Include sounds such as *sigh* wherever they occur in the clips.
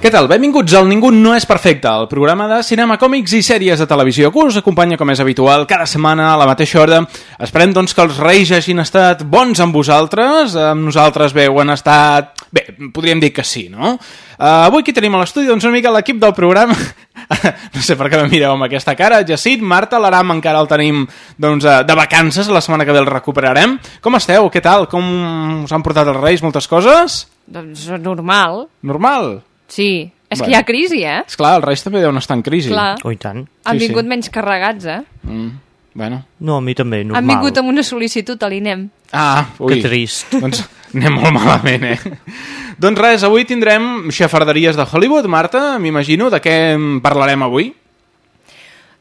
Què tal? Benvinguts al Ningú no és perfecte, el programa de cinema, còmics i sèries de televisió que us acompanya, com és habitual, cada setmana a la mateixa hora. Esperem, doncs, que els reis hagin estat bons amb vosaltres, amb nosaltres bé, ho han estat... Bé, podríem dir que sí, no? Uh, avui aquí tenim a l'estudi, doncs, una mica l'equip del programa... *laughs* no sé per què me mireu amb aquesta cara. Jacint, Marta, l'Aram encara el tenim doncs, eh, de vacances, la setmana que ve el recuperarem. Com esteu? Què tal? Com us han portat els reis? Moltes coses? Doncs normal. Normal? Sí. És Bueno. que hi ha crisi, eh? Esclar, els reis també deuen estar en crisi. Clar. Oh, tant. Han Sí, sí. vingut menys carregats, eh? Mm, bueno. No, a mi també, normal. Han vingut amb una sol·licitud a l'INEM. Ah, ui. Que trist. Doncs anem molt malament, eh? doncs res, avui tindrem xafarderies de Hollywood, Marta, m'imagino. De què parlarem avui?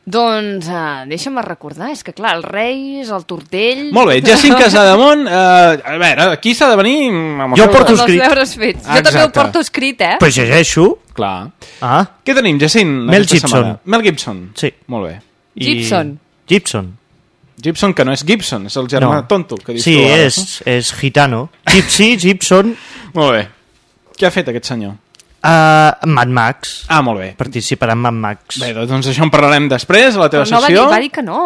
Doncs uh, deixa'm recordar, és que clar, els reis, el tortell... Molt bé, Jacint *laughs* Casademont, eh, a veure, aquí s'ha de venir... Amb els Jo porto Amb els escrit. deures fets. Ah, jo també ho porto escrit, eh? Però llegeixo. Clar. Ah, Què tenim, Jacint? Mel Gibson. setmana? Mel Gibson. Sí. Molt bé. i... Gibson. Gibson. Gibson, que no és Gibson, és el germà No. tonto que dius Sí, tu. és, és gitano. Gypsy, Gibson? Molt bé. Què ha fet aquest senyor? Uh, Mad Max. Ah, molt bé. Participarà en Mad Max. Bé, doncs això en parlarem després, a la teva Però no va dir, va dir que no.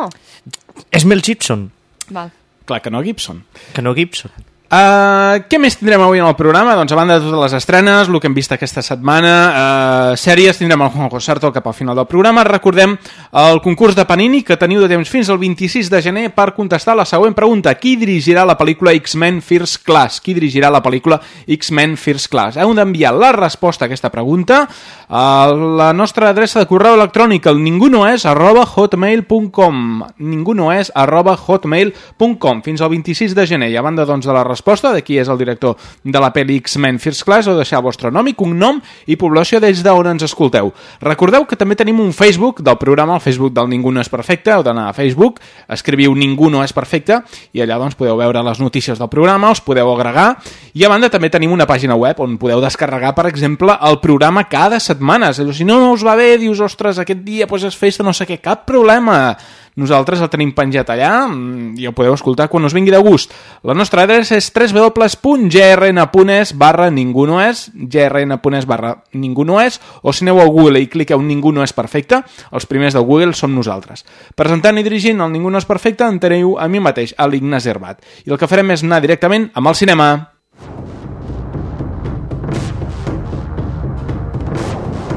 És Mel Gibson, Val. Clar que no Gibson. que no Gibson. Uh, què més tindrem avui en el programa? Doncs a banda de totes les estrenes, el que hem vist aquesta setmana, uh, sèries, tindrem el Juanjo Sarto cap al final del programa. Recordem el concurs de Panini, que teniu de temps fins al 26 de gener per contestar la següent pregunta. Qui dirigirà la pel·lícula X-Men First Class? Qui dirigirà la pel·lícula X-Men First Class? Heu d'enviar la resposta a aquesta pregunta a la nostra adreça de correu electrònic, el ningunoes arroba hotmail.com ningunoes arroba hotmail.com fins al 26 de gener. I a banda doncs, de la resposta de qui és el director de la pel·li X-Men First Class, de deixar el vostre nom i cognom i població des d'on ens escolteu. Recordeu que també tenim un Facebook del programa, el Facebook del Ningú no és perfecte, heu d'anar a Facebook, escriviu Ningú no és perfecte i allà doncs podeu veure les notícies del programa, els podeu agregar i a banda també tenim una pàgina web on podeu descarregar, per exemple, el programa cada setmana. Si no, no us va bé, dius, ostres, aquest dia pues, és festa, no sé què, cap problema. Nosaltres el tenim penjat allà mm, i el podeu escoltar quan us vingui de gust. La nostra adreça és www.grn.es barra ningú no és, grn.es barra ningú no és, o si aneu a Google i cliqueu ningú no és perfecte, els primers de Google som nosaltres. Presentant i dirigint el Ningú no és perfecte, en teniu a mi mateix, a l'Ignasi Herbat. I el que farem és anar directament amb el cinema.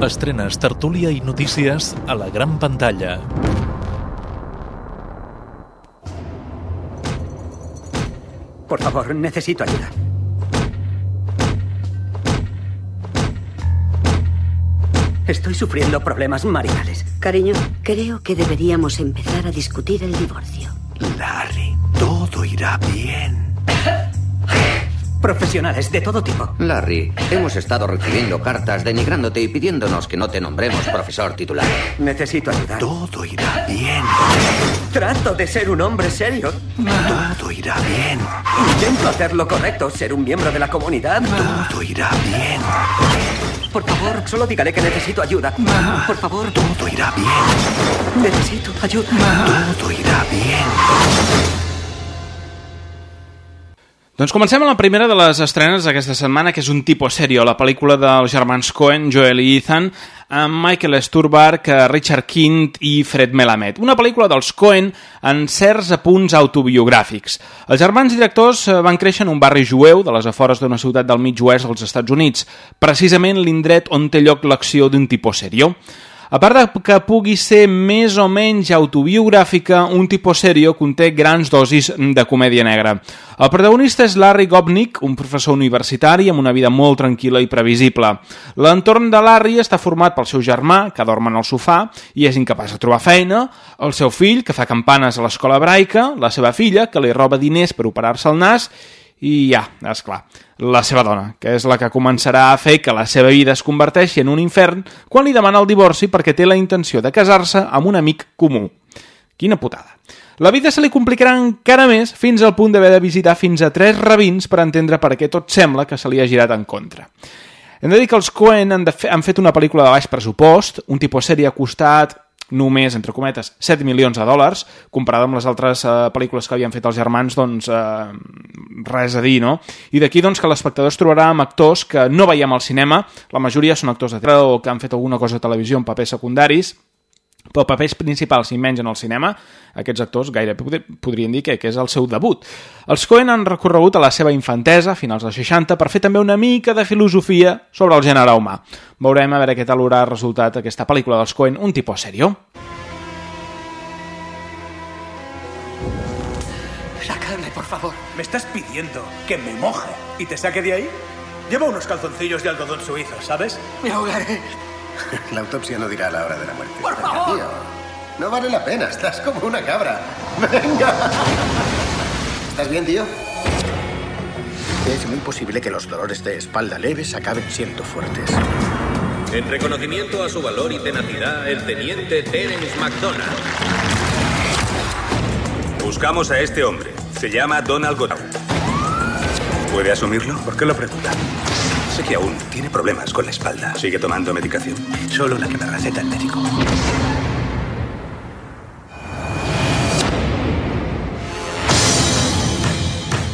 Estrenes, tertúlia i notícies a la gran pantalla. Por favor, necesito ayuda. Estoy sufriendo problemas maritales. Cariño, creo que deberíamos empezar a discutir el divorcio. Larry, todo irá bien. Profesionales de todo tipo. Larry, hemos estado recibiendo cartas denigrándote y pidiéndonos que no te nombremos profesor titular. Necesito ayuda. Todo irá bien. Trato de ser un hombre serio. Todo irá bien. Intento hacer lo correcto, ser un miembro de la comunidad. Todo irá bien. Por favor, solo dígale que necesito ayuda. Por favor, Todo irá bien. necesito ayuda. Todo irá bien. Doncs comencem amb la primera de les estrenes d'aquesta setmana, que és un tipus sèrio, la pel·lícula dels germans Coen, Joel i Ethan, amb Michael Stuhlbarg, Richard Kind i Fred Melamed. Una pel·lícula dels Coen en certs apunts autobiogràfics. Els germans directors eh, van créixer en un barri jueu de les afores d'una ciutat del mig oest dels Estats Units, precisament l'indret on té lloc l'acció d'un tipus sèrio. A part de que pugui ser més o menys autobiogràfica, un tipus sèrio conté grans dosis de comèdia negra. El protagonista és Larry Gopnik, un professor universitari amb una vida molt tranquil·la i previsible. L'entorn de Larry està format pel seu germà, que dorm en el sofà i és incapaç de trobar feina, el seu fill, que fa campanes a l'escola hebraica, la seva filla, que li roba diners per operar-se el nas, i ja, és clar, la seva dona, que és la que començarà a fer que la seva vida es converteixi en un infern quan li demana el divorci perquè té la intenció de casar-se amb un amic comú. Quina putada. La vida se li complicarà encara més fins al punt d'haver de visitar fins a tres rabins per entendre per què tot sembla que se li ha girat en contra. Hem de dir que els Coen han, de fer, han fet una pel·lícula de baix pressupost, un tipus sèrie ha costat només, entre cometes, 7 milions de dòlars, comparada amb les altres eh, pel·lícules que havien fet els germans, doncs eh, res a dir, no? I d'aquí doncs, que l'espectador es trobarà amb actors que no veiem al cinema, la majoria són actors de teatre o que han fet alguna cosa a televisió en papers secundaris, però papers principals i menys en el cinema, aquests actors gaire podrien dir que, que és el seu debut. Els Coen han recorregut a la seva infantesa, a finals dels 60, per fer també una mica de filosofia sobre el gènere humà. Veurem a veure què tal haurà resultat aquesta pel·lícula dels Coen, un tipus serio. Sacarme, por favor. Me estás pidiendo que me moje y te saque de ahí. Lleva unos calzoncillos de algodón suizo, ¿sabes? Me ahogaré. *laughs* La autopsia no dirá la hora de la muerte. ¡Por favor! Tío, no vale la pena, estás como una cabra. *laughs* ¡Venga! ¿Estás bien, tío? Es muy posible que los dolores de espalda leves acaben siendo fuertes. En reconocimiento a su valor y tenacidad, el teniente Terence McDonald. Buscamos a este hombre. Se llama Donald Godown. ¿Puede asumirlo? ¿Por qué lo pregunta? Sé que aún tiene problemas con la espalda. ¿Sigue tomando medicación? Solo la que me receta el médico.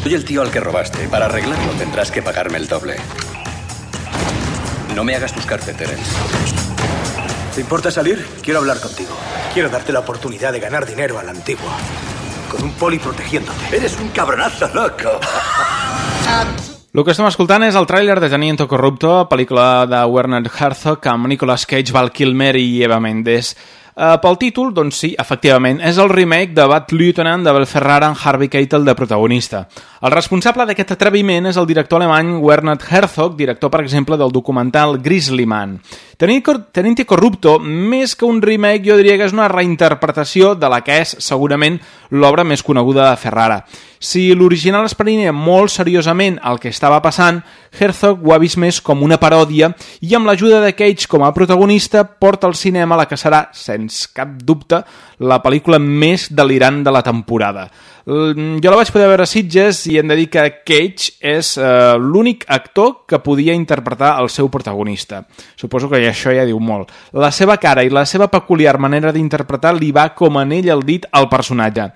Soy el tío al que robaste. Para arreglarlo tendrás que pagarme el doble. No me hagas buscarte, Terence. ¿Te importa salir? Quiero hablar contigo. Quiero darte la oportunidad de ganar dinero a la antigua. Con un poli protegiéndote. Eres un cabronazo, loco. *laughs* El que estem escoltant és el tràiler de Teniento Corrupto, pel·lícula de Werner Herzog amb Nicolas Cage, Val Kilmer i Eva Mendes. Uh, pel títol, doncs sí, efectivament, és el remake de Bad Lieutenant de Ferrara amb Harvey Keitel de protagonista. El responsable d'aquest atreviment és el director alemany Werner Herzog, director, per exemple, del documental Grizzly Man. Teninte Corrupto, més que un remake, jo diria que és una reinterpretació de la que és, segurament, l'obra més coneguda de Ferrara. Si l'original es prenia molt seriosament el que estava passant, Herzog ho ha vist més com una paròdia i amb l'ajuda de Cage com a protagonista porta al cinema la que serà, sens cap dubte, la pel·lícula més delirant de la temporada. Jo la vaig poder veure a Sitges i hem de dir que Cage és eh, l'únic actor que podia interpretar el seu protagonista. Suposo que això ja diu molt. La seva cara i la seva peculiar manera d'interpretar li va com anell al dit al personatge.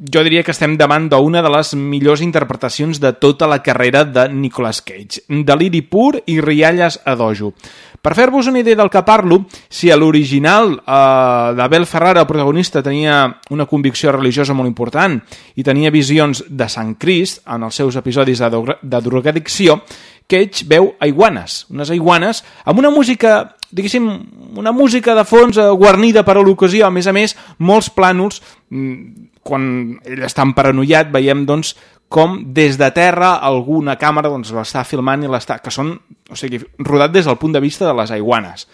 Jo diria que estem davant d'una de les millors interpretacions de tota la carrera de Nicolas Cage. Deliri pur i rialles a dojo. Per fer-vos una idea del que parlo, si a l'original eh, d'Abel Ferrara, el protagonista, tenia una convicció religiosa molt important i tenia visions de Sant Crist en els seus episodis de, de drogadicció, Cage veu aiguanes, unes aiguanes amb una música diguéssim, una música de fons eh, guarnida per a l'ocasió, a més a més, molts plànols, mm, quan ell està paranoiat, veiem, doncs, com des de terra alguna càmera doncs, l'està filmant i l'està... que són, o sigui, rodat des del punt de vista de les aiguanes.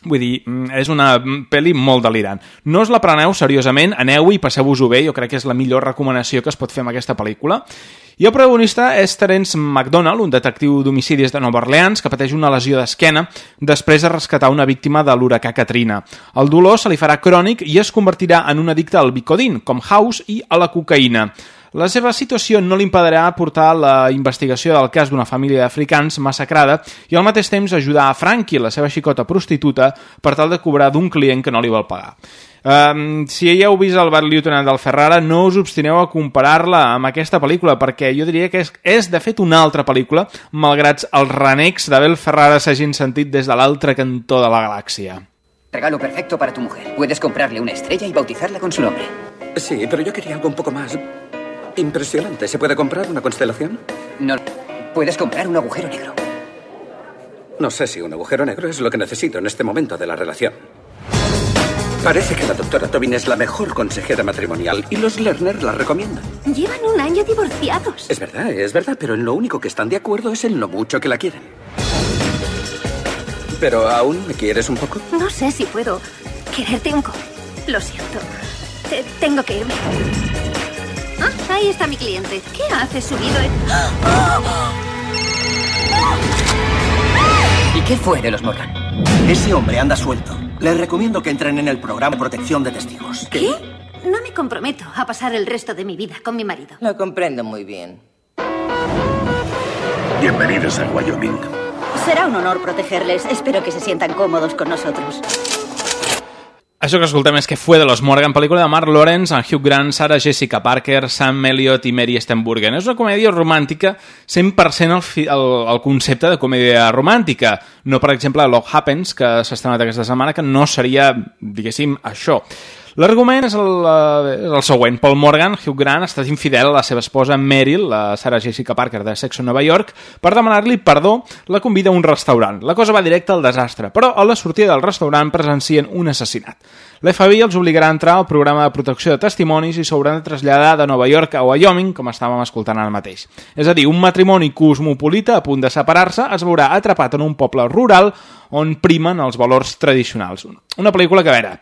Vull dir, mm, és una pel·li molt delirant. No us la preneu seriosament, aneu i passeu-vos-ho bé, jo crec que és la millor recomanació que es pot fer amb aquesta pel·lícula. I el protagonista és Terence McDonald, un detectiu d'homicidis de Nova Orleans que pateix una lesió d'esquena després de rescatar una víctima de l'huracà Katrina. El dolor se li farà crònic i es convertirà en un addicte al Bicodin, com House i a la cocaïna. La seva situació no li impedirà portar la investigació del cas d'una família d'africans massacrada i al mateix temps ajudar a Frankie, la seva xicota prostituta, per tal de cobrar d'un client que no li vol pagar. Um, si ja heu vist el Bad Lieutenant del Ferrara, no us obstineu a comparar-la amb aquesta pel·lícula, perquè jo diria que és, és de fet una altra pel·lícula, malgrat els renecs d'Abel Ferrara s'hagin sentit des de l'altre cantó de la galàxia. Regalo perfecto para tu mujer. Puedes comprarle una estrella y bautizarla con su nombre. Sí, pero yo quería algo un poco más impresionante. ¿Se puede comprar una constelación? No. Puedes comprar un agujero negro. No sé si un agujero negro es lo que necesito en este momento de la relación. Parece que la doctora Tobin es la mejor consejera matrimonial y los Lerner la recomiendan. Llevan un año divorciados. Es verdad, es verdad, pero en lo único que están de acuerdo es en lo mucho que la quieren. Pero aún me quieres un poco. No sé si puedo quererte un poco. Lo siento. Te- tengo que irme. Ah, ahí está mi cliente. ¿Qué hace subido en... ¿Y qué fue de los Morgan? Ese hombre anda suelto. Les recomiendo que entren en el programa de protección de testigos. ¿Qué? No me comprometo a pasar el resto de mi vida con mi marido. Lo comprendo muy bien. Bienvenidos a Wyoming. Será un honor protegerles. Espero que se sientan cómodos con nosotros. Això que escoltem és que fue de los Morgan, pel·lícula de Mark Lawrence, amb Hugh Grant, Sarah Jessica Parker, Sam Elliott i Mary Stenburgen. És una comèdia romàntica 100% el, fi, el, el concepte de comèdia romàntica. No, per exemple, Love Happens, que s'ha estrenat aquesta setmana, que no seria, diguéssim, això. L'argument és, el, eh, és el següent. Paul Morgan, Hugh Grant, ha estat infidel a la seva esposa Meryl, la Sarah Jessica Parker de Sexo Nova York, per demanar-li perdó, la convida a un restaurant. La cosa va directa al desastre, però a la sortida del restaurant presencien un assassinat. L'FBI els obligarà a entrar al programa de protecció de testimonis i s'hauran de traslladar de Nova York a Wyoming, com estàvem escoltant ara mateix. És a dir, un matrimoni cosmopolita a punt de separar-se es veurà atrapat en un poble rural on primen els valors tradicionals. Una pel·lícula que, a veure,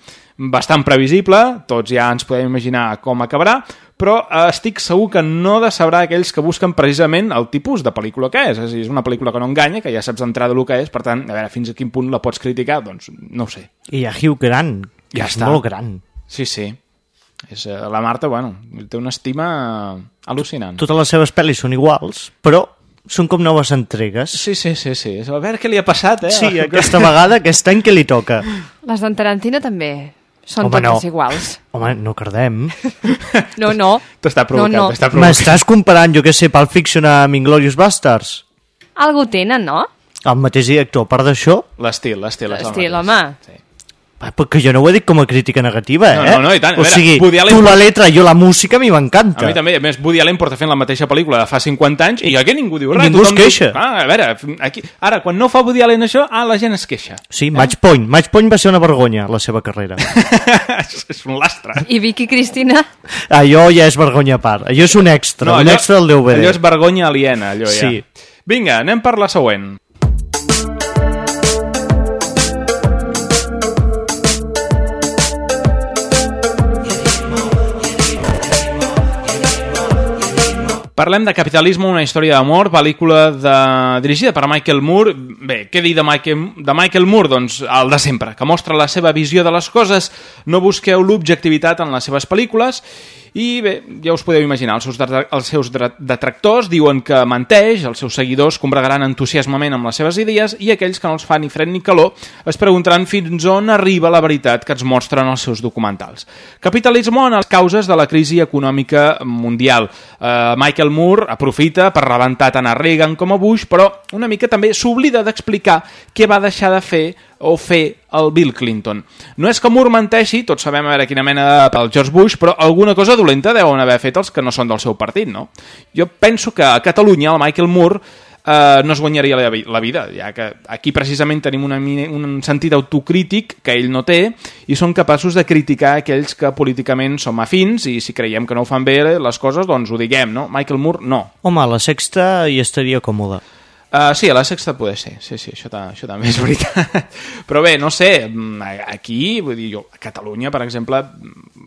bastant previsible, tots ja ens podem imaginar com acabarà, però eh, estic segur que no decebrà aquells que busquen precisament el tipus de pel·lícula que és. És a dir, és una pel·lícula que no enganya, que ja saps d'entrada el que és, per tant, a veure, fins a quin punt la pots criticar, doncs no ho sé. I ha Hugh Grant, Ja és està. molt gran. Sí, sí. És, eh, la Marta, bueno, té una estima al·lucinant. Totes les seves pel·lis són iguals, però són com noves entregues. Sí, sí, sí, sí. A veure què li ha passat, eh? Sí, aquesta vegada, aquest any que li toca. Les d'en Tarantino també són Home, totes no. iguals. Home, no cardem. *laughs* No, no. T'està provocant, No, no. t'està provocant. M'estàs comparant, jo què sé, Pulp Fiction amb Inglourious Basterds? Algo tenen, no? El mateix director, a part d'això... L'estil, l'estil. L'estil, home. Sí. Ah, Perquè jo no ho he dit com a crítica negativa, No, eh? no, no, i tant. O veure, sigui, Woody Allen tu la letra, jo la música, a mi m'encanta. A mi també, a més, Woody Allen porta fent la mateixa pel·lícula de fa 50 anys i aquí ningú diu res. Ningú es tothom diu- queixa. Ah, a veure, aquí, ara, quan no fa Woody Allen això, ah, la gent es queixa. Sí, Match Point. Match Point va ser una vergonya, la seva carrera. *laughs* és, és un lastre. I Vicky Cristina? Allò ja és vergonya a part. Allò és un extra, un extra del DVD. Allò és vergonya aliena, allò ja. Sí. Vinga, anem per la següent. Parlem de Capitalisme, una història d'amor, pel·lícula de... dirigida per Michael Moore. Bé, què dir de Michael, de Michael Moore? Doncs el de sempre, que mostra la seva visió de les coses. No busqueu l'objectivitat en les seves pel·lícules i bé, ja us podeu imaginar, els seus, els seus detractors diuen que menteix, els seus seguidors combregaran entusiasmament amb les seves idees i aquells que no els fa ni fred ni calor es preguntaran fins on arriba la veritat que ens mostren els seus documentals. Capitalisme en les causes de la crisi econòmica mundial. Uh, Michael Moore aprofita per rebentar tant a Reagan com a Bush, però una mica també s'oblida d'explicar què va deixar de fer o fer el Bill Clinton. No és que Moore menteixi, tots sabem a veure quina mena de pel George Bush, però alguna cosa dolenta deuen haver fet els que no són del seu partit, no? Jo penso que a Catalunya el Michael Moore eh, no es guanyaria la, la vida, ja que aquí precisament tenim una, un sentit autocrític que ell no té i són capaços de criticar aquells que políticament som afins i si creiem que no ho fan bé les coses, doncs ho diguem, no? Michael Moore, no. Home, la sexta hi estaria còmode. Uh, sí, a la sexta poder ser, sí, sí, això, ta, això també és veritat. *laughs* Però bé, no sé, mm, aquí, vull dir, jo, a Catalunya, per exemple, mm,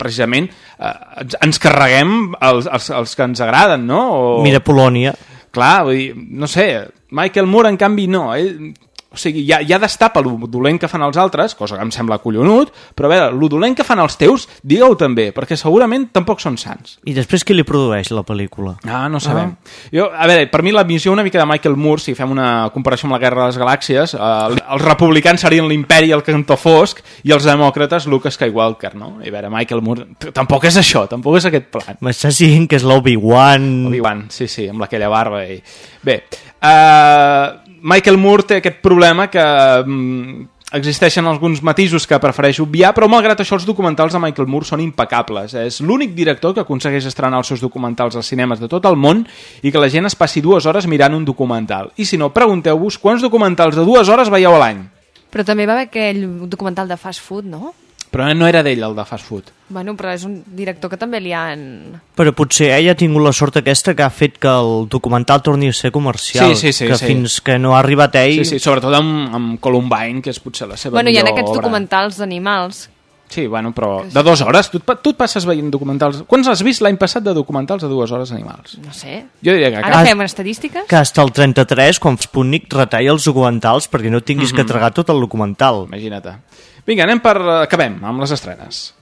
precisament uh, ens carreguem els, els, els que ens agraden, no? O... Mira Polònia. Clar, vull dir, no sé, Michael Moore, en canvi, no. Ell O sigui, ja, ja destapa el dolent que fan els altres, cosa que em sembla collonut, però a veure, el dolent que fan els teus, digue-ho també, perquè segurament tampoc són sants. I després qui li produeix la pel·lícula? Ah, no sabem. Jo, a veure, per mi la missió una mica de Michael Moore, si fem una comparació amb la Guerra de les Galàxies, eh, els republicans serien l'imperi, el cantó fosc, i els demòcrates Luke Skywalker, no? I a veure, Michael Moore tampoc és això, tampoc és aquest plan. M'estàs dient que és l'Obi-Wan... Obi-Wan, sí, sí, amb aquella barba. I... Bé, uh, Michael Moore té aquest problema que mm, existeixen alguns matisos que prefereix obviar, però malgrat això els documentals de Michael Moore són impecables. És l'únic director que aconsegueix estrenar els seus documentals als cinemes de tot el món i que la gent es passi dues hores mirant un documental. I si no, pregunteu-vos quants documentals de dues hores veieu a l'any. Però també va haver aquell documental de fast food, no? Però no era d'ell, el de fast food. Bueno, però és un director que també li han... Però potser ella ha tingut la sort aquesta que ha fet que el documental torni a ser comercial. Sí, sí, sí, que sí. fins que no ha arribat ell... Sí, sí, sobretot amb, amb Columbine, que és potser la seva Bueno, hi ha millor aquests obra. documentals d'animals. Sí, bueno, però de dues hores? Tu, tu et passes veient documentals... Quants has vist l'any passat de documentals de dues hores animals? No sé. Jo diria que... Ara fem estadístiques? Que hasta el 33, quan Sputnik retalla els documentals perquè no tinguis que Mhm. tragar tot el documental. Imagina't. Vinga, anem per... Acabem amb les estrenes.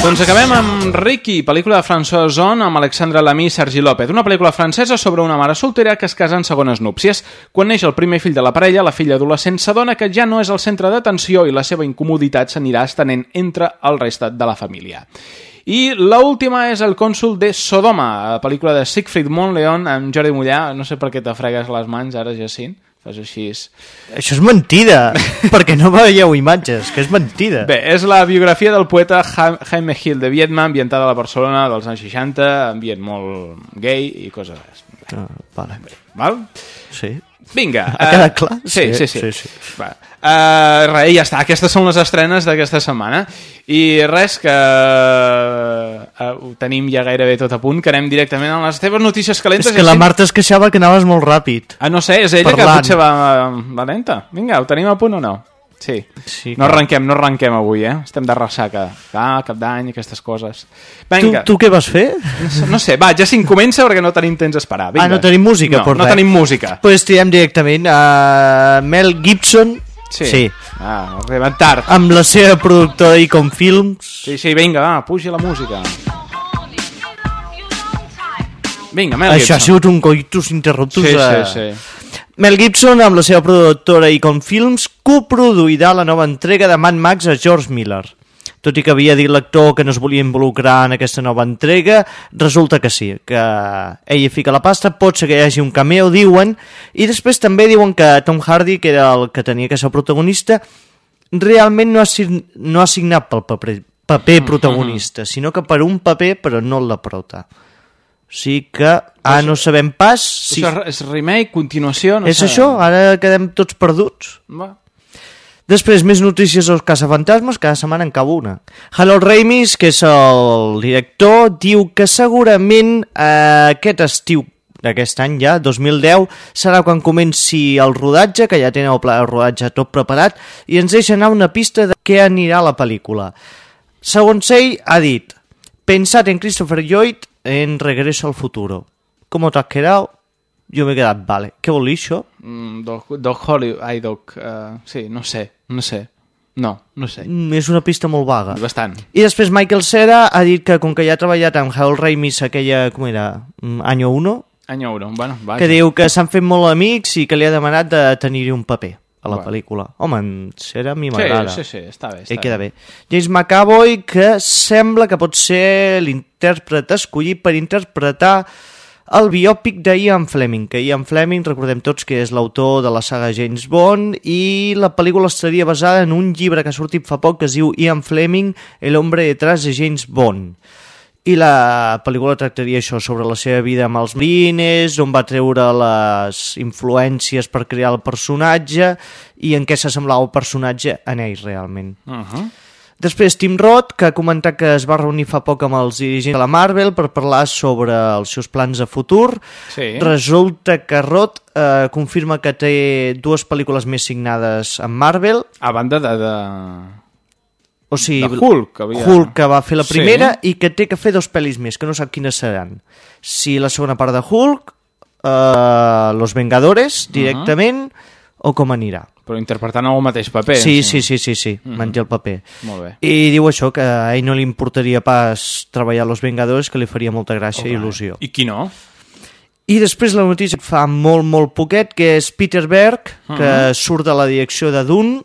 Doncs acabem amb Ricky, pel·lícula de François Ozon amb Alexandra Lamy i Sergi López. Una pel·lícula francesa sobre una mare soltera que es casa en segones núpcies. Quan neix el primer fill de la parella, la filla adolescent s'adona que ja no és el centre d'atenció i la seva incomoditat s'anirà estenent entre el reste de la família. I l'última és El cònsul de Sodoma, pel·lícula de Siegfried Montleon amb Jordi Mollà. No sé per què te fregues les mans ara, Jacint. Fas així. Això és mentida, *laughs* perquè no veieu imatges, que és mentida. Bé, és la biografia del poeta Ja- Jaime Gil de Viedma, ambientada a la Barcelona dels anys 60, ambient molt gay i coses. Ah, vale. Val? Sí. Vinga. Ha eh, quedat clar? Sí, sí, Sí, sí. sí, sí. Va. Uh, res, ja està. Aquestes són les estrenes d'aquesta setmana. I res, que uh, ho tenim ja gairebé tot a punt, que anem directament a les teves notícies calentes. És que la. Marta es queixava que anaves molt ràpid. Ah, no sé, és ella Parlant. que potser va, va lenta. Vinga, ho tenim a punt o no? Sí. Sí, no arrenquem, no arrenquem avui, eh? Estem de ressaca. Ah, cap d'any, aquestes coses. Tu, Vinga. tu què vas fer? No sé, no sé, va, ja si comença perquè no tenim temps a esperar. Vinga. Ah, no tenim música? No, pues no res. tenim música. Pues tirem directament a Mel Gibson, Sí. sí. Ah, arribem tard. amb la seva productora Icon Films. Sí, sí, vinga, va, puja la música. Vinga, Mel Això ha Gibson. sigut un coitus interruptus. Sí, a- sí, sí. Mel Gibson, amb la seva productora Icon Films, coproduirà la nova entrega de Mad Max a George Miller. Tot i que havia dit l'actor que no es volia involucrar en aquesta nova entrega, resulta que sí, que ell hi fica la pasta, pot ser que hi hagi un cameo, diuen, i després també diuen que Tom Hardy, que era el que tenia que ser protagonista, realment no ha, no ha signat pel paper, paper protagonista, sinó que per un paper, però no de prota. Sigui que ara no sabem pas si... Això és remake, continuació... No és sabem. això? Ara quedem tots perduts. Va. Després, més notícies dels caçafantasmes, cada setmana en cau una. Harold Ramis, que és el director, diu que segurament eh, aquest estiu d'aquest any ja, 2010, serà quan comenci el rodatge, que ja tenen el pla de rodatge tot preparat, i ens deixa anar una pista de què anirà la pel·lícula. Segons ell, ha dit, pensad en Christopher Lloyd en Regreso al futuro. ¿Cómo te has quedado? Jo m'he quedat, vale. Què vol dir això? Mm, Doc, Doc Hollywood... Ai, Doc... Uh, sí, no sé, no sé. No, no sé. Mm, és una pista molt vaga. Bastant. I després Michael Cera ha dit que com que ja ha treballat amb Harold Ramis aquella, com era, mm, Año 1, Any 1, bueno, vaja. que diu que s'han fet molt amics i que li ha demanat de tenir-hi un paper a la Bueno. pel·lícula. Home, en Cera a mi Sí, m'agrada. sí, sí, està bé, està Ell queda bé. bé. James McAvoy, que sembla que pot ser l'intèrpret escollit per interpretar el biòpic de Ian Fleming, que Ian Fleming, recordem tots que és l'autor de la saga James Bond, i la pel·lícula estaria basada en un llibre que ha sortit fa poc que es diu Ian Fleming, el hombre detrás de James Bond. I la pel·lícula tractaria això, sobre la seva vida amb els marines, on va treure les influències per crear el personatge i en què s'assemblava el personatge en ell realment. Uh -huh. Després Tim Roth, que ha comentat que es va reunir fa poc amb els dirigents de la Marvel per parlar sobre els seus plans de futur. Sí. Resulta que Roth eh, confirma que té dues pel·lícules més signades amb Marvel. A banda de... de... O sigui, De Hulk, havia- Hulk, que va fer la Sí. primera i que té que fer dos pel·lis més, que no sap quines seran. Si la segona part de Hulk, uh, Los Vengadores, directament, o com anirà. Però interpretant el mateix paper. Sí, sí, sí, sí, sí, manté el paper. Molt bé. I diu això, que a ell no li importaria pas treballar Los Vengadores, que li faria molta gràcia i il·lusió. I qui no? I després la notícia que fa molt, molt poquet, que és Peter Berg, que Mhm. surt de la direcció de Dune,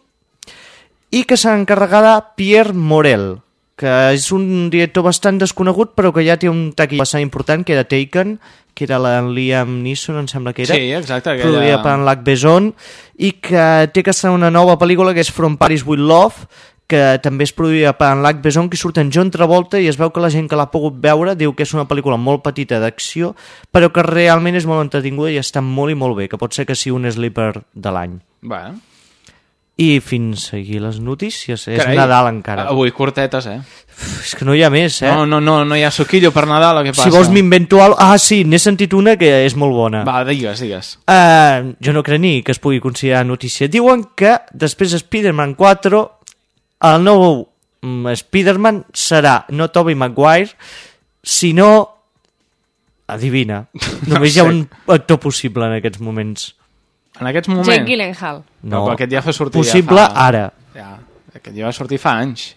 i que s'ha encarregat Pierre Morel, que és un director bastant desconegut, però que ja té un taqui bastant important, que era Taken, que era la Liam Neeson, em sembla que era. Sí, exacte, aquella- Produïda per en Lac Besson, i que té que estar una nova pel·lícula que és From Paris with Love, que també és produïda per en Lac Besson, que surt en John Travolta i es veu que la gent que l'ha pogut veure diu que és una pel·lícula molt petita d'acció, però que realment és molt entretinguda i està molt i molt bé, que pot ser que sigui un sleeper de l'any. Va. I fins aquí les notícies. És Carai, Nadal encara. Avui curtetes, eh? És que no hi ha més, eh? No, no, no, no hi ha suquillo per Nadal, què passa? Si vols m'invento alguna Ah, sí, n'he sentit una que és molt bona. Va, digues, digues. Uh, jo no crec ni que es pugui considerar notícia. Diuen que després de Spider-Man 4 el nou mm, Spider-Man serà no Tobey Maguire, sinó... Adivina. *laughs* Només hi ha sé. un actor possible en aquests moments. En aquests moments... Jake Gyllenhaal. No, però aquest ja fa sortir... Possible ja fa... ara. Ja, aquest ja va sortir fa anys.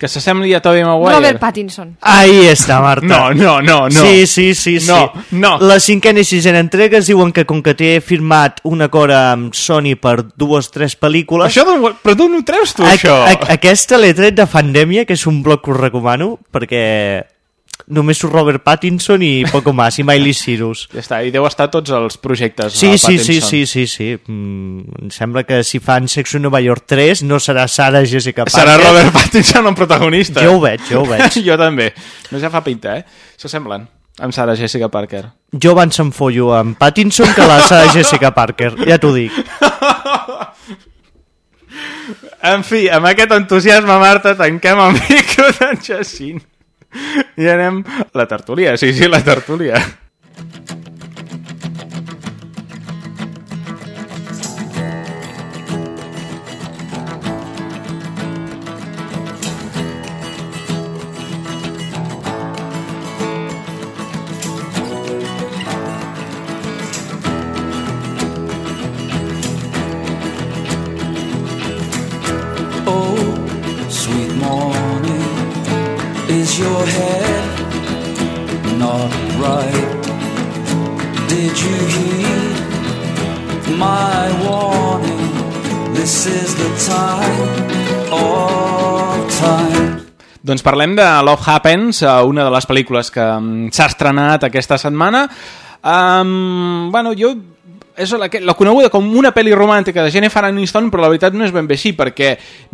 Que s'assembli a Tobey Maguire. Robert Pattinson. Ahí està, Marta. No, no, no, no. Sí, sí, sí, sí. No, no. La cinquena i sisena entrega es diuen que com que té firmat un acord amb Sony per dues, tres pel·lícules... Això d'on- però d'on ho treus tu, això? A, aquesta l'he tret de Fandèmia, que és un blog que us recomano, perquè només surt Robert Pattinson i poco más, i Miley Cyrus. Ja està, i deu estar tots els projectes Sí, sí, sí, Pattinson. sí, sí, sí. Mm, em sembla que si fan Sexo en Nova York 3 no serà Sarah Jessica Parker. Serà Robert Pattinson el protagonista. Jo ho veig, jo ho veig. *laughs* jo també. No ja fa pinta, eh? S'assemblen amb Sarah Jessica Parker. Jo abans em follo amb Pattinson que la Sarah *laughs* Jessica Parker, ja t'ho dic. En fi, amb aquest entusiasme, Marta, tanquem el *laughs* micro d'en Jacint. I anem la tertúlia. Sí, sí, la tertúlia. Doncs parlem de Love Happens, eh, una de les pel·lícules que mm, s'ha estrenat aquesta setmana. Um, bueno, jo és la, que- la coneguda com una pel·li romàntica de Jennifer Aniston, però la veritat no és ben bé així, perquè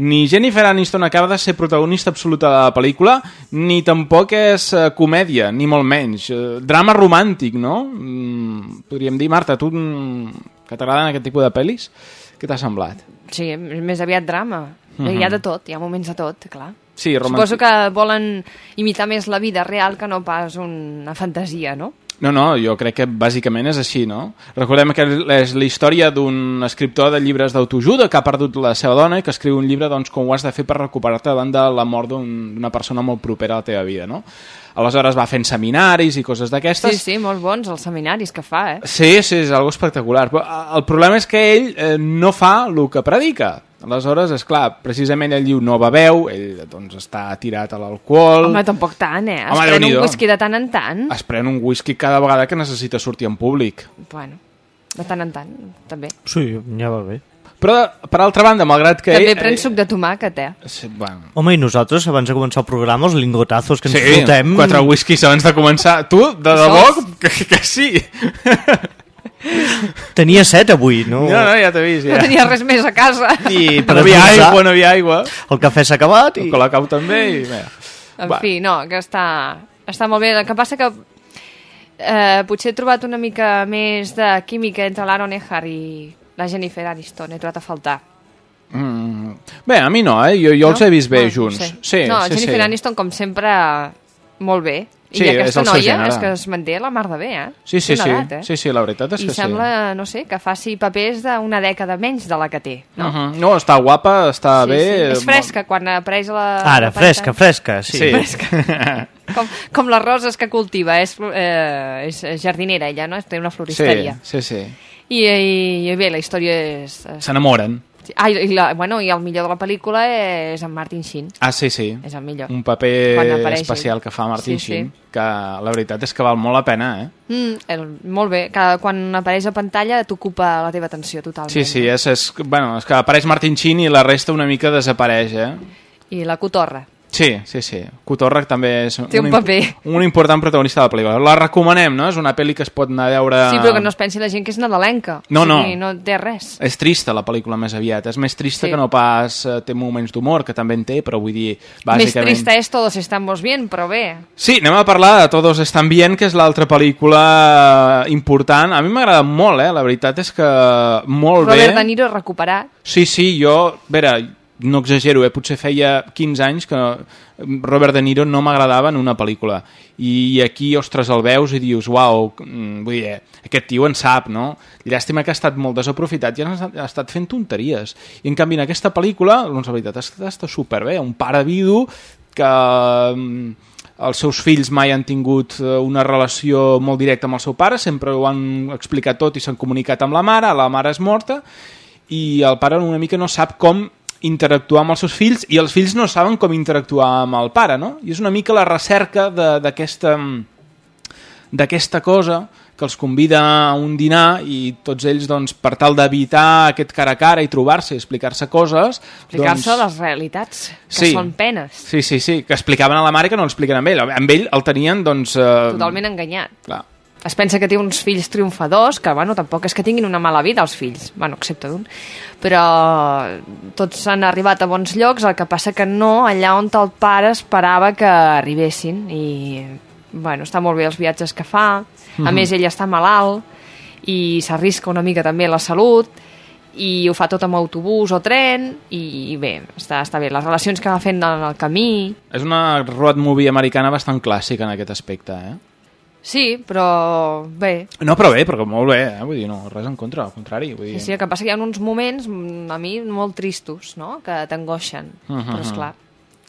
ni Jennifer Aniston acaba de ser protagonista absoluta de la pel·lícula, ni tampoc és eh, comèdia, ni molt menys. Eh, drama romàntic, no? Mm, podríem dir, Marta, tu mm, que t'agraden aquest tipus de pel·lis, què t'ha semblat? Sí, més aviat drama. Mhm. Hi ha de tot, hi ha moments de tot, clar. Sí, romàntic. Suposo que volen imitar més la vida real que no pas una fantasia, no? No, no, jo crec que bàsicament és així, no? Recordem que és la història d'un escriptor de llibres d'autoajuda que ha perdut la seva dona i que escriu un llibre doncs, com ho has de fer per recuperar-te davant de la mort d'un- d'una persona molt propera a la teva vida, no? Aleshores va fent seminaris i coses d'aquestes. Sí, sí, molt bons els seminaris que fa, eh? Sí, sí, és algo espectacular. Però eh, el problema és que ell eh, no fa el que predica. Aleshores, és clar, precisament ell diu no beveu, ell doncs està tirat a l'alcohol, Home, tampoc tant, eh? Es Home, pren un whisky de tant en tant. es pren un whisky cada vegada que necessita sortir en públic. Bueno, de tant en tant, també. Sí, ja va bé. Però, per altra banda, malgrat que... També pren suc de tomàquet, eh? Sí, bueno. Home, i nosaltres, abans de començar el programa, els lingotazos que ens Sí, fotem... quatre whiskies abans de començar. Tu, de debò, que, que sí. Tenia set avui, no? No, no, ja t'he vist. No Ja. tenia res més a casa. I no hi havia aigua, no hi havia aigua. El cafè s'ha acabat i... El colacau també. I, bé. En Va. fi, no, que està, està molt bé. El que passa que eh, potser he trobat una mica més de química entre l'Aaron Eckhart i la Jennifer Aniston. He trobat a faltar. Mm. Bé, a mi no, eh? Jo, jo els he vist bé Bueno, junts. No, sé. Sí, no sí, Jennifer sí. Aniston, com sempre, molt bé. Sí, I és aquesta seu noia gènere. és que es manté la mar de bé, eh? Sí, sí, sí. edat, eh? sí, sí, la veritat és I que sembla, no sé, que faci papers d'una dècada menys de la que té. sí. Uh -huh. No, està guapa, està Sí, bé. sí. És fresca quan apareix a la... Ara, la fresca, fresca, sí. Sí. Fresca. *laughs* Com, com les roses que cultiva, és, eh, és jardinera ella, no? Té una floristeria. Sí, sí, sí. I, i, i bé, la història és... S'enamoren. Ah, i, la, bueno, i el millor de la pel·lícula és en Martin Sheen. Ah, sí, sí. És el millor. Un paper especial que fa Martin Sí, sí. Sheen, que la veritat és que val molt la pena, eh? Mm, el, molt bé, que quan apareix a pantalla t'ocupa la teva atenció totalment. Sí, sí, és, és, bueno, és que apareix Martin Sheen i la resta una mica desapareix, eh? I la cotorra. Sí, sí, sí. Cotorra també és Té un imp- paper. un important protagonista de la pel·lícula. La recomanem, no? És una pel·li que es pot anar a veure... Sí, però que no es pensi la gent que és nadalenca. No, o sigui, no. no té res. És trista la pel·lícula més aviat. És més trista Sí. que no pas... eh, Té moments d'humor, que també en té, però vull dir... Més Bàsicament... trista és Todos estamos bien, però bé. Sí, anem a parlar de Todos están bien, que és l'altra pel·lícula important. A mi m'agrada molt, eh? La veritat és que molt Robert bé. De Niro recuperat. Sí, sí, jo... A veure, no exagero, eh? potser feia 15 anys que Robert De Niro no m'agradava en una pel·lícula. I aquí, ostres, el veus i dius, uau, mm, vull dir, eh, aquest tio en sap, no? Llàstima que ha estat molt desaprofitat i ha estat, fent tonteries. I en canvi, en aquesta pel·lícula, doncs la veritat que està superbé. Un pare vidu que mm, els seus fills mai han tingut eh, una relació molt directa amb el seu pare, sempre ho han explicat tot i s'han comunicat amb la mare, la mare és morta, i el pare una mica no sap com interactuar amb els seus fills i els fills no saben com interactuar amb el pare, no? I és una mica la recerca de- d'aquesta d'aquesta cosa que els convida a un dinar i tots ells, doncs, per tal d'evitar aquest cara a cara i trobar-se i explicar-se coses... Explicar-se doncs, les realitats, que Sí. són penes. Sí, sí, sí, que explicaven a la mare que no l'expliquen amb ell. Amb ell el tenien, doncs... Eh, Totalment enganyat. Clar. Es pensa que té uns fills triomfadors, que bueno, tampoc és que tinguin una mala vida els fills, bueno, excepte d'un, però tots han arribat a bons llocs, el que passa que no allà on el pare esperava que arribessin. I bueno, està molt bé els viatges que fa, a Mhm. més ell està malalt i s'arrisca una mica també la salut i ho fa tot amb autobús o tren i, i bé, està, està bé. Les relacions que va fent en el camí. És una road movie americana bastant clàssica en aquest aspecte, eh? Sí, però bé No, però bé, perquè molt bé, eh? Vull dir, no, res en contra, al contrari. Vull dir... Sí, sí, el que passa que hi ha uns moments, mm, a mi, molt tristos, no?, que t'angoixen. Mhm. Però, esclar,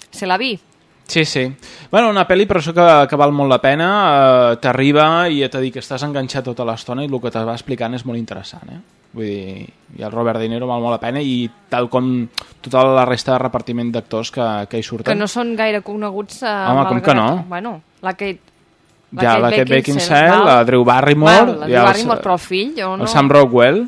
se la vi. Sí, sí. Bueno, una pel·li, però això que, que val molt la pena, eh, t'arriba i et dic que estàs enganxat tota l'estona i el que te va explicant és molt interessant, eh? Vull dir, i el Robert De Niro val molt la pena i tal com tota la resta de repartiment d'actors que, que hi surten. Que no són gaire coneguts. Eh, Home, com que no? Bueno, la Kate... ja, la Kate Beckinsale, la Drew Barrymore... Val, la Drew Barrymore, però el fill, jo no... El Sam Rockwell.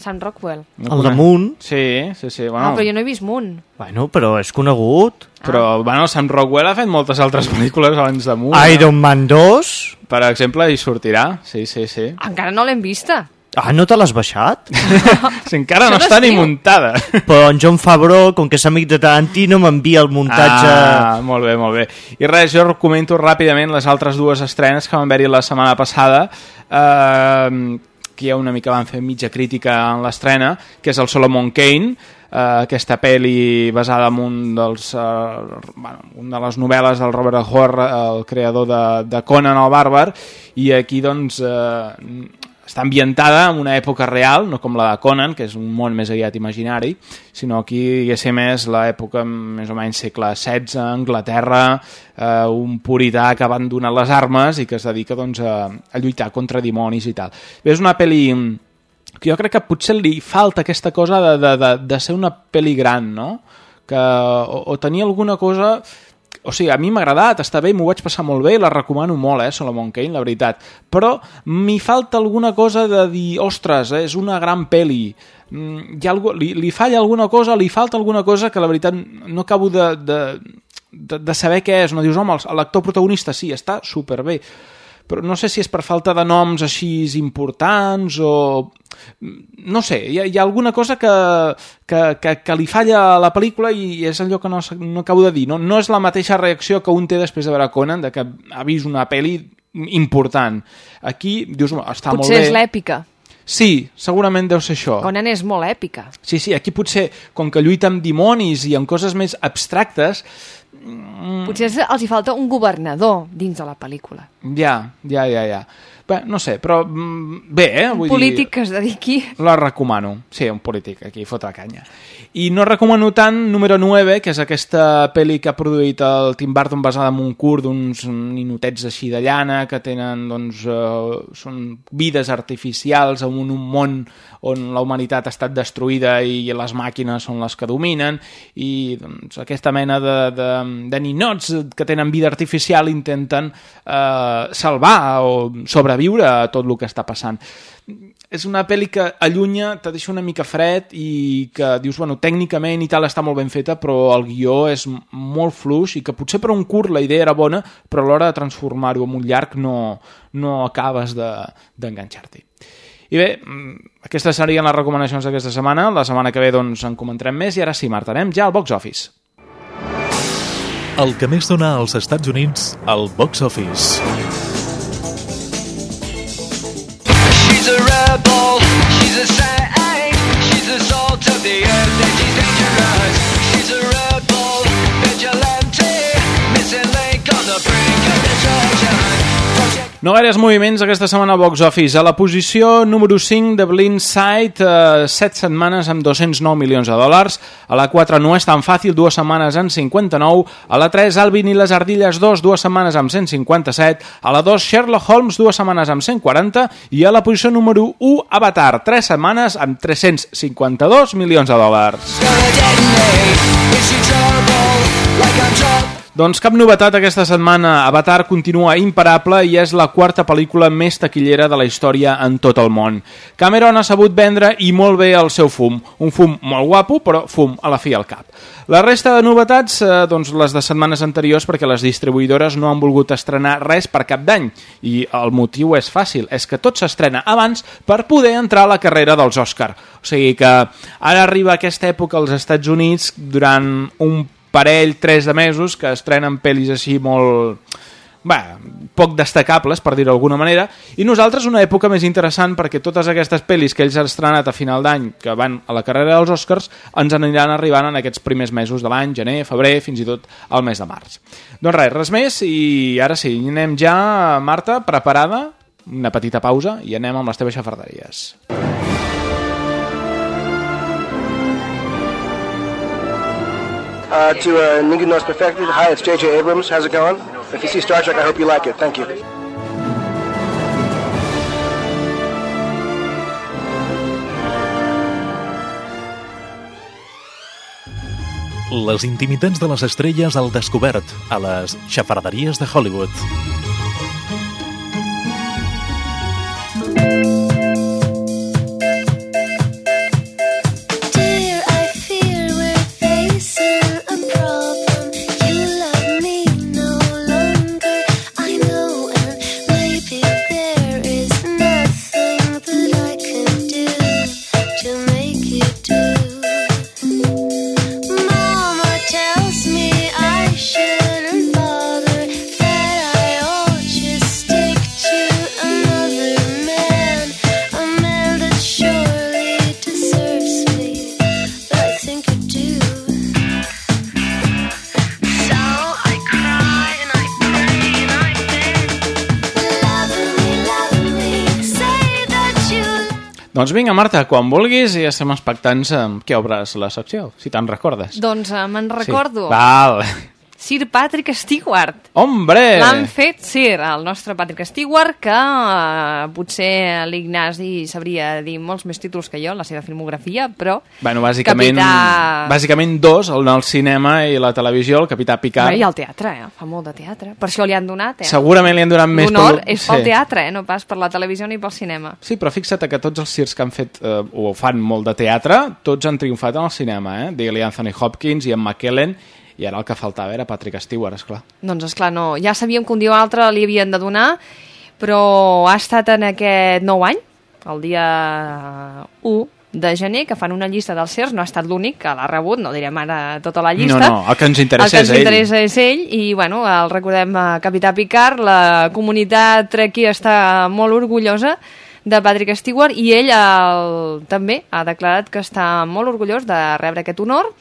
Sam Rockwell. No El de. Moon. Sí, sí, sí. Bueno, Ah, però jo no he vist Moon. Bueno, però és conegut. Però, bueno, Sam Rockwell ha fet moltes altres pel·lícules abans de Moon. Iron Man 2. Per exemple, hi sortirà. Sí, sí, sí. Encara no l'hem vista. Ah, no te l'has baixat? *laughs* si encara no està es ni muntada. *laughs* Però en John Favreau, com que és amic de Tarantino, m'envia el muntatge... Ah, molt bé, molt bé. I res, jo comento ràpidament les altres dues estrenes que van haver-hi la setmana passada, eh, que ja una mica van fer mitja crítica en l'estrena, que és el Solomon Kane, eh, aquesta pel·li basada en un dels, eh, bueno, una de les novel·les del Robert Hore, el creador de, de Conan el Bàrbar, i aquí doncs eh, està ambientada en una època real, no com la de Conan, que és un món més aviat imaginari, sinó aquí, diguéssim, és l'època més o menys segle XVI, Anglaterra, eh, un purità que ha abandonat les armes i que es dedica doncs, a, a lluitar contra dimonis i tal. Bé, és una pel·li que jo crec que potser li falta aquesta cosa de, de, de, de ser una pel·li gran, no? Que, o, o tenir alguna cosa o sigui, a mi m'ha agradat, està bé, m'ho vaig passar molt bé, la recomano molt, eh, Solomon Kane, la veritat. Però m'hi falta alguna cosa de dir, ostres, eh, és una gran pel·li, mm, algú, li, li falla alguna cosa, li falta alguna cosa que la veritat no acabo de, de, de, de saber què és. No dius, home, l'actor protagonista sí, està superbé, però no sé si és per falta de noms així importants o... No sé, hi ha, hi ha alguna cosa que, que, que, que li falla a la pel·lícula i és allò que no, no acabo de dir. No, no és la mateixa reacció que un té després de veure Conan, de que ha vist una pel·li important. Aquí dius, "Home, està molt Potser bé. és l'èpica. Sí, segurament deu ser això. Conan és molt èpica. Sí, sí, aquí potser, com que lluita amb dimonis i amb coses més abstractes, Mm. Potser els hi falta un governador dins de la pel·lícula. Ja, ja, ja, ja. Bé, no sé, però mm, bé, eh? Un Vull polític dir, que es dediqui... la recomano. Sí, un polític, aquí fotre canya. I no recomano tant número 9, que és aquesta pel·li que ha produït el Tim Burton basada en un curt d'uns ninotets així de llana que tenen, doncs, eh, són vides artificials en un, un món on la humanitat ha estat destruïda i les màquines són les que dominen i doncs, aquesta mena de, de, de ninots que tenen vida artificial intenten eh, salvar o sobreviure a tot el que està passant és una pel·li que allunya, te deixa una mica fred i que dius, bueno, tècnicament i tal està molt ben feta, però el guió és molt fluix i que potser per un curt la idea era bona, però a l'hora de transformar-ho en un llarg no, no acabes de- d'enganxar-t'hi. I bé, mm, aquestes serien les recomanacions d'aquesta setmana. La setmana que ve doncs, en comentarem més i ara sí, Marta, anem ja al box office. El que més dona als Estats Units, al box office. She's a rebel, she's a saint, she's the salt of the earth and she's dangerous. No gaires moviments aquesta setmana al box office. A la posició número 5 de Blindside, eh, 7 setmanes amb 209 milions de dòlars. A la 4 no és tan fàcil, dues setmanes amb 59. A la 3 Alvin i les Ardilles 2, dues setmanes amb 157. A la 2 Sherlock Holmes, dues setmanes amb 140. I a la posició número 1 Avatar, 3 setmanes amb 352 milions de dòlars. Doncs cap novetat aquesta setmana. Avatar continua imparable i és la quarta pel·lícula més taquillera de la història en tot el món. Cameron ha sabut vendre i molt bé el seu fum. Un fum molt guapo, però fum a la fi al cap. La resta de novetats, eh, doncs les de setmanes anteriors, perquè les distribuïdores no han volgut estrenar res per cap d'any. I el motiu és fàcil, és que tot s'estrena abans per poder entrar a la carrera dels Òscar. O sigui que ara arriba aquesta època als Estats Units durant un parell, tres de mesos, que estrenen pel·lis així molt... Bé, poc destacables, per dir-ho d'alguna manera, i nosaltres una època més interessant perquè totes aquestes pel·lis que ells han estrenat a final d'any, que van a la carrera dels Oscars, ens aniran arribant en aquests primers mesos de l'any, gener, febrer, fins i tot al mes de març. Doncs res, res més, i ara sí, anem ja, Marta, preparada, una petita pausa, i anem amb les teves xafarderies. Uh, to uh, Ningu North Perfected, hi, it's J.J. Abrams. How's it going? If you see Star Trek, I hope you like it. Thank you. Les intimitats de les estrelles al descobert, a les xafarderies de Hollywood. Marta, quan vulguis i estem expectants amb què obres la secció, si te'n recordes. Doncs eh, me'n recordo. Sí. Val. Sir Patrick Stewart. Hombre! L'han fet Sir, el nostre Patrick Stewart, que eh, potser l'Ignasi sabria dir molts més títols que jo, la seva filmografia, però... Bueno, bàsicament, Capità- bàsicament dos, el del cinema i la televisió, el Capità Picard. Bé, I el teatre, eh? fa molt de teatre. Per això li han donat, eh? Segurament li han donat més... L'honor pel- és pel teatre, eh? no pas per la televisió ni pel cinema. Sí, però fixa't que tots els cirs que han fet eh, o fan molt de teatre, tots han triomfat en el cinema, eh? Digue-li Anthony Hopkins i en McKellen, i ara el que faltava era Patrick Stewart, esclar. Doncs, esclar, no. Ja sabíem que un dia o altre li havien de donar, però ha estat en aquest nou any, el dia 1 de gener, que fan una llista dels CERS, no ha estat l'únic que l'ha rebut, no direm ara tota la llista. No, no, el que ens interessa el que és ens ell. interessa és ell, i bueno, el recordem a Capità Picard, la comunitat aquí està molt orgullosa de Patrick Stewart i ell el, també ha declarat que està molt orgullós de rebre aquest honor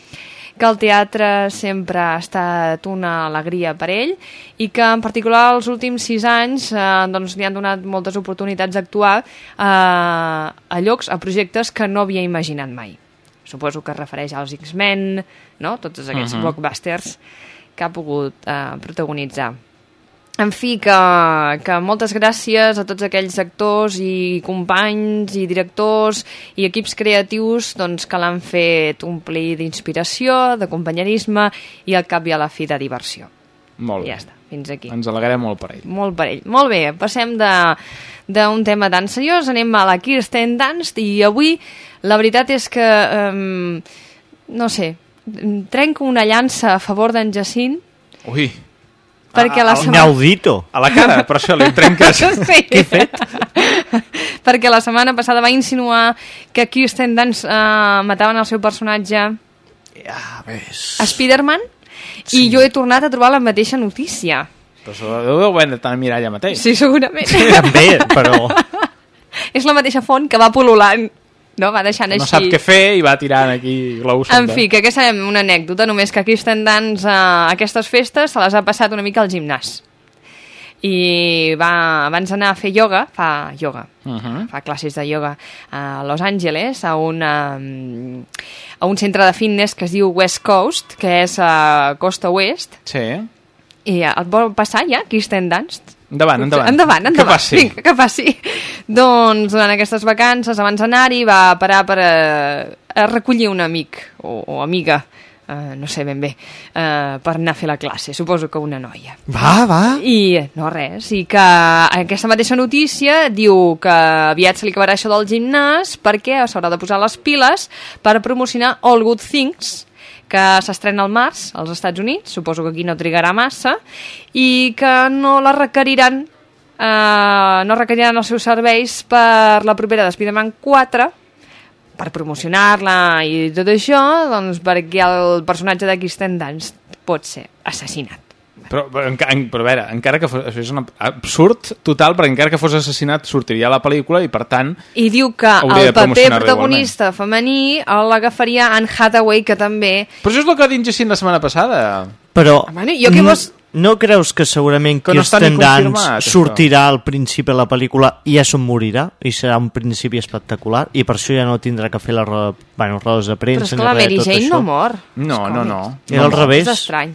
que el teatre sempre ha estat una alegria per ell i que en particular els últims sis anys eh, doncs, li han donat moltes oportunitats d'actuar eh, a llocs, a projectes que no havia imaginat mai. Suposo que es refereix als X-Men, no? tots aquests Mhm. blockbusters que ha pogut eh, protagonitzar. En fi, que, que moltes gràcies a tots aquells actors i companys i directors i equips creatius doncs, que l'han fet omplir d'inspiració, de companyerisme i al cap i a la fi de diversió. Molt I bé. ja està, fins aquí. Ens alegrem molt per ell. Molt per ell. Molt bé, passem de d'un tema tan seriós, anem a la Kirsten Dunst i avui la veritat és que, um, no sé, trenco una llança a favor d'en Jacint Ui, perquè la Un setmana... Inaudito. a la cara, per això li trenques. *laughs* Sí. Què he fet? *laughs* perquè la setmana passada va insinuar que Kirsten Dunst uh, mataven el seu personatge Ja ves. a Spider-Man i jo he tornat a trobar la mateixa notícia. Però ho hem de mirar allà mateix. Sí, segurament. També, però... *laughs* És la mateixa font que va pol·lulant, no? Va deixant No així... sap què fer i va tirant aquí globus. En fi, que aquesta és una anècdota, només que Kirsten Dunst a aquestes festes se les ha passat una mica al gimnàs. I va abans d'anar a fer ioga, fa ioga, Uh -huh. fa classes de ioga a Los Angeles, a, una, a un centre de fitness que es diu West Coast, que és a Costa Oest, Sí. i et vol passar ja, Kirsten Dunst? Endavant, endavant. Endavant, endavant. Que passi. Vinga, que passi. doncs durant aquestes vacances, abans d'anar-hi, va parar per a, a recollir un amic o, o amiga, uh, no sé ben bé, uh, per anar a fer la classe. Suposo que una noia. Va, va. I no res, i que aquesta mateixa notícia diu que aviat se li acabarà això del gimnàs perquè s'haurà de posar les piles per promocionar All Good Things, que s'estrena al març als Estats Units, suposo que aquí no trigarà massa, i que no la requeriran eh, no requeriran els seus serveis per la propera de Spider-Man 4 per promocionar-la i tot això, doncs perquè el personatge Kirsten Dunst pot ser assassinat. Però, però, enca- en, però a veure, encara que fos, això és un absurd total, perquè encara que fos assassinat sortiria a la pel·lícula i per tant... I diu que el paper protagonista femení l'agafaria Anne Hathaway, que també... Però això és el que ha dit Jacint la setmana passada. Però Bueno, jo què no, vols- no creus que segurament Que no Kirsten ni Dunst sortirà al principi de la pel·lícula i ja se'n morirà i serà un principi espectacular i per això ja no tindrà que fer les ro bueno, rodes de Però premsa és ni que la Mary Jane això. no mor. No, no, còmics. no. Era al no, revés. És estrany.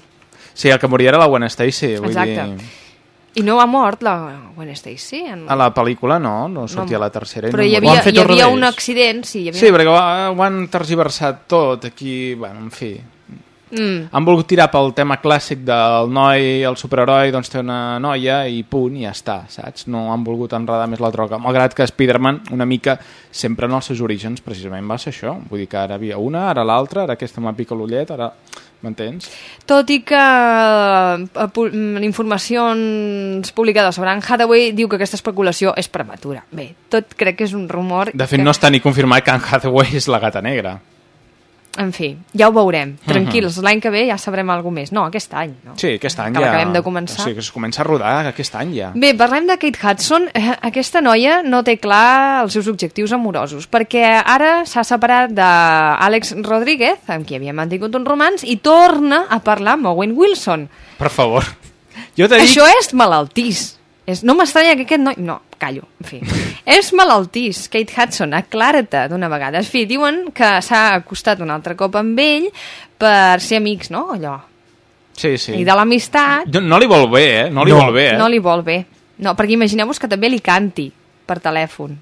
Sí, el que moria era la Gwen Stacy. Vull Exacte. dir... I no ha mort la Gwen Stacy? En... A la pel·lícula no, no sortia No. la tercera. Però no hi havia, hi havia un accident, sí. Hi havia Sí, perquè ho, ho han tergiversat tot aquí, bueno, en fi. Mm. Han volgut tirar pel tema clàssic del noi, el superheroi, doncs té una noia i punt, i ja està, saps? No han volgut enredar més la troca. Malgrat que Spider-Man, una mica, sempre en els seus orígens, precisament va ser això. Vull dir que ara havia una, ara l'altra, ara aquesta me pica l'ullet, ara... M'entens? Tot i que eh, pu- mm, informacions publicades sobre Anne Hathaway diu que aquesta especulació és prematura. Bé, tot crec que és un rumor... De fet, que... no està ni confirmat que Anne Hathaway és la gata negra. En fi, ja ho veurem. Mhm. Tranquils, l'any que ve ja sabrem alguna més. No, aquest any. No? Sí, aquest any Que ja... l'acabem de començar. Sigui, que es comença a rodar aquest any ja. Bé, parlem de Kate Hudson. Eh, Aquesta noia no té clar els seus objectius amorosos, perquè ara s'ha separat d'Àlex Rodríguez, amb qui havia mantingut un romans, i torna a parlar amb Owen Wilson. Per favor. Jo dit... Això és malaltís. És, no m'estranya que aquest noi... No, callo, en fi. És malaltís. Kate Hudson, aclara-te d'una vegada. En fi, diuen que s'ha acostat un altre cop amb ell per ser amics, no? Allò. Sí, sí. I de l'amistat No, no li vol bé, eh? No li No. vol bé, eh? no li vol bé. No, perquè imagineu-vos que també li canti per telèfon.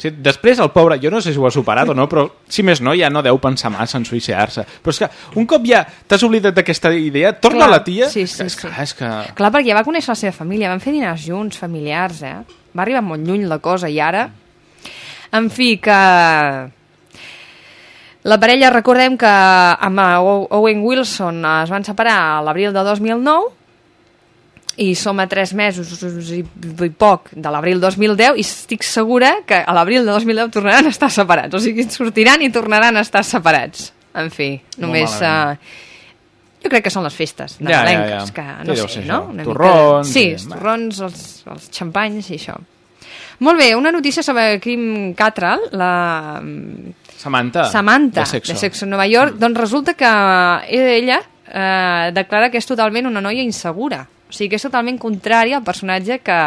Sí, després el pobre, jo no sé si ho ha superat o no, però si més no, ja no deu pensar massa en suïcidar-se. Però és que un cop ja t'has oblidat d'aquesta idea, torna Clar, la tia... sí, sí, que, és, sí. clar, és que... Clar, perquè ja va conèixer la seva família, van fer dinars junts, familiars, eh? Va arribar molt lluny la cosa i ara... En fi, que... La parella, recordem que amb Owen Wilson es van separar a l'abril de 2009 i som a tres mesos i, poc de l'abril 2010 i estic segura que a l'abril de 2010 tornaran a estar separats. O sigui, sortiran i tornaran a estar separats. En fi, només... Uh, jo crec que són les festes Ja, ja, nadalenques, ja. que Sí, no deu sé, no? Una Torrons, Mica... Sí, els torrons, els, els xampanys i això. Molt bé, una notícia sobre Kim Cattrall, la, Samantha. Samantha, De Sexo. de Sexo Nova York, doncs resulta que ella eh, declara que és totalment una noia insegura. O sigui, que és totalment contrària al personatge que,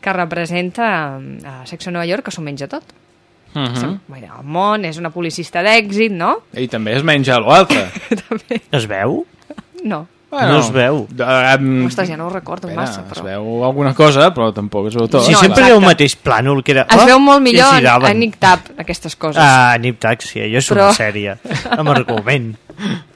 que representa a Sexo Nova York, que s'ho menja tot. Uh -huh. Al món, és una publicista d'èxit, no? I també es menja l'altre. *laughs* Es veu? No. No es veu. Um, Ostres, ja no ho recordo massa, Es però... veu alguna cosa, però tampoc es veu tot. Sí, sempre hi ha el mateix plànol que era... Es oh, veu molt millor en Nick Tap, aquestes coses. Ah, Nip Tuck, sí, allò és Però- una sèrie, amb argument. *laughs*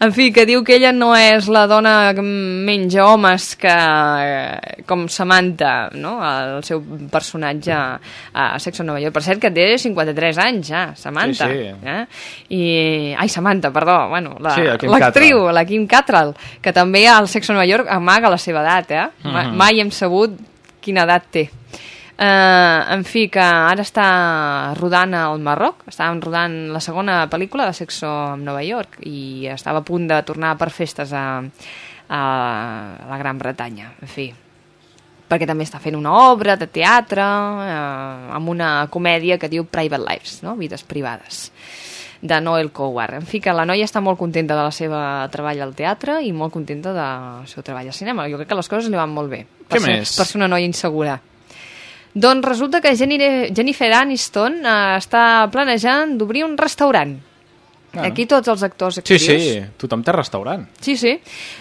En fi, que diu que ella no és la dona que menja homes que, eh, com Samantha, no? el seu personatge a Sexo Nova York. Per cert, que té 53 anys ja, Samantha. Sí, sí. Eh? I... Ai, Samantha, perdó. Bueno, la- Sí, la Kim l'actriu, Cattrall. la Kim Cattrall, que també al Sexo Nova York amaga la seva edat. Eh? Ma- Mhm. Mai hem sabut quina edat té. Uh, en fi, que ara està rodant al Marroc, estàvem rodant la segona pel·lícula de Sexo en Nova York i estava a punt de tornar per festes a, a la Gran Bretanya, en fi perquè també està fent una obra de teatre eh, amb una comèdia que diu Private Lives, no? Vides privades de Noel Coward. En fi, que la noia està molt contenta de la seva treball al teatre i molt contenta del seu treball al cinema. Jo crec que les coses li van molt bé. Per Què ser, més? Per ser una noia insegura. Doncs resulta que Jennifer Aniston eh, està planejant d'obrir un restaurant. Bueno. Aquí tots els actors Sí, actius. sí, tothom té restaurant. Sí, sí.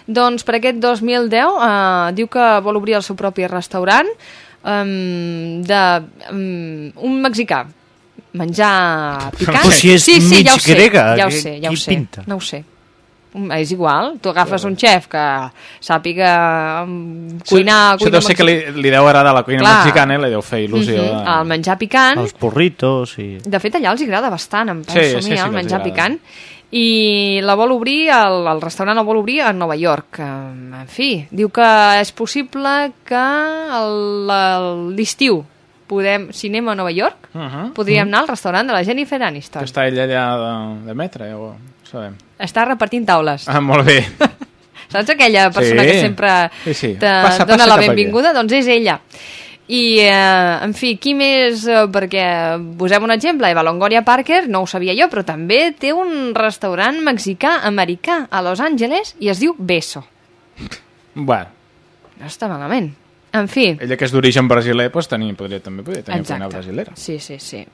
Doncs per aquest 2010 eh, diu que vol obrir el seu propi restaurant um, de um, un mexicà. Menjar *laughs* picant. Però si és sí, sí, mig ja ho sé, grega, ja ho sé, ja ho sé. pinta? No ho sé. És igual, tu agafes un xef que sàpiga um, cuinar, Això cuinar deu ser que li, li deu agradar la cuina Clar. mexicana i li deu fer il·lusió. Mhm, de- El menjar picant. Els porritos i... De fet, allà els agrada bastant, em Sí, penso sí, a mi, sí el que els menjar picant. I la vol obrir, el, el restaurant el vol obrir a Nova York. En fi, diu que és possible que el- el- l'estiu podem, si anem a Nova York, Uh -huh. podríem anar al restaurant de la Jennifer Aniston. Que està ella allà de, de metre, ja ho sabem. Està repartint taules. Ah, molt bé. *laughs* Saps aquella persona Sí. que sempre Sí, sí. te Passa, dona passa la benvinguda? Doncs és ella. I, eh, en fi, qui més? Eh, perquè posem un exemple, Eva Longoria Parker, no ho sabia jo, però també té un restaurant mexicà-americà a Los Angeles i es diu Beso. Bueno, No està malament. En fi, ella que és d'origen brasiler, doncs tenir, podria, també podria tenir Exacte. brasilera. sí, sí, sí.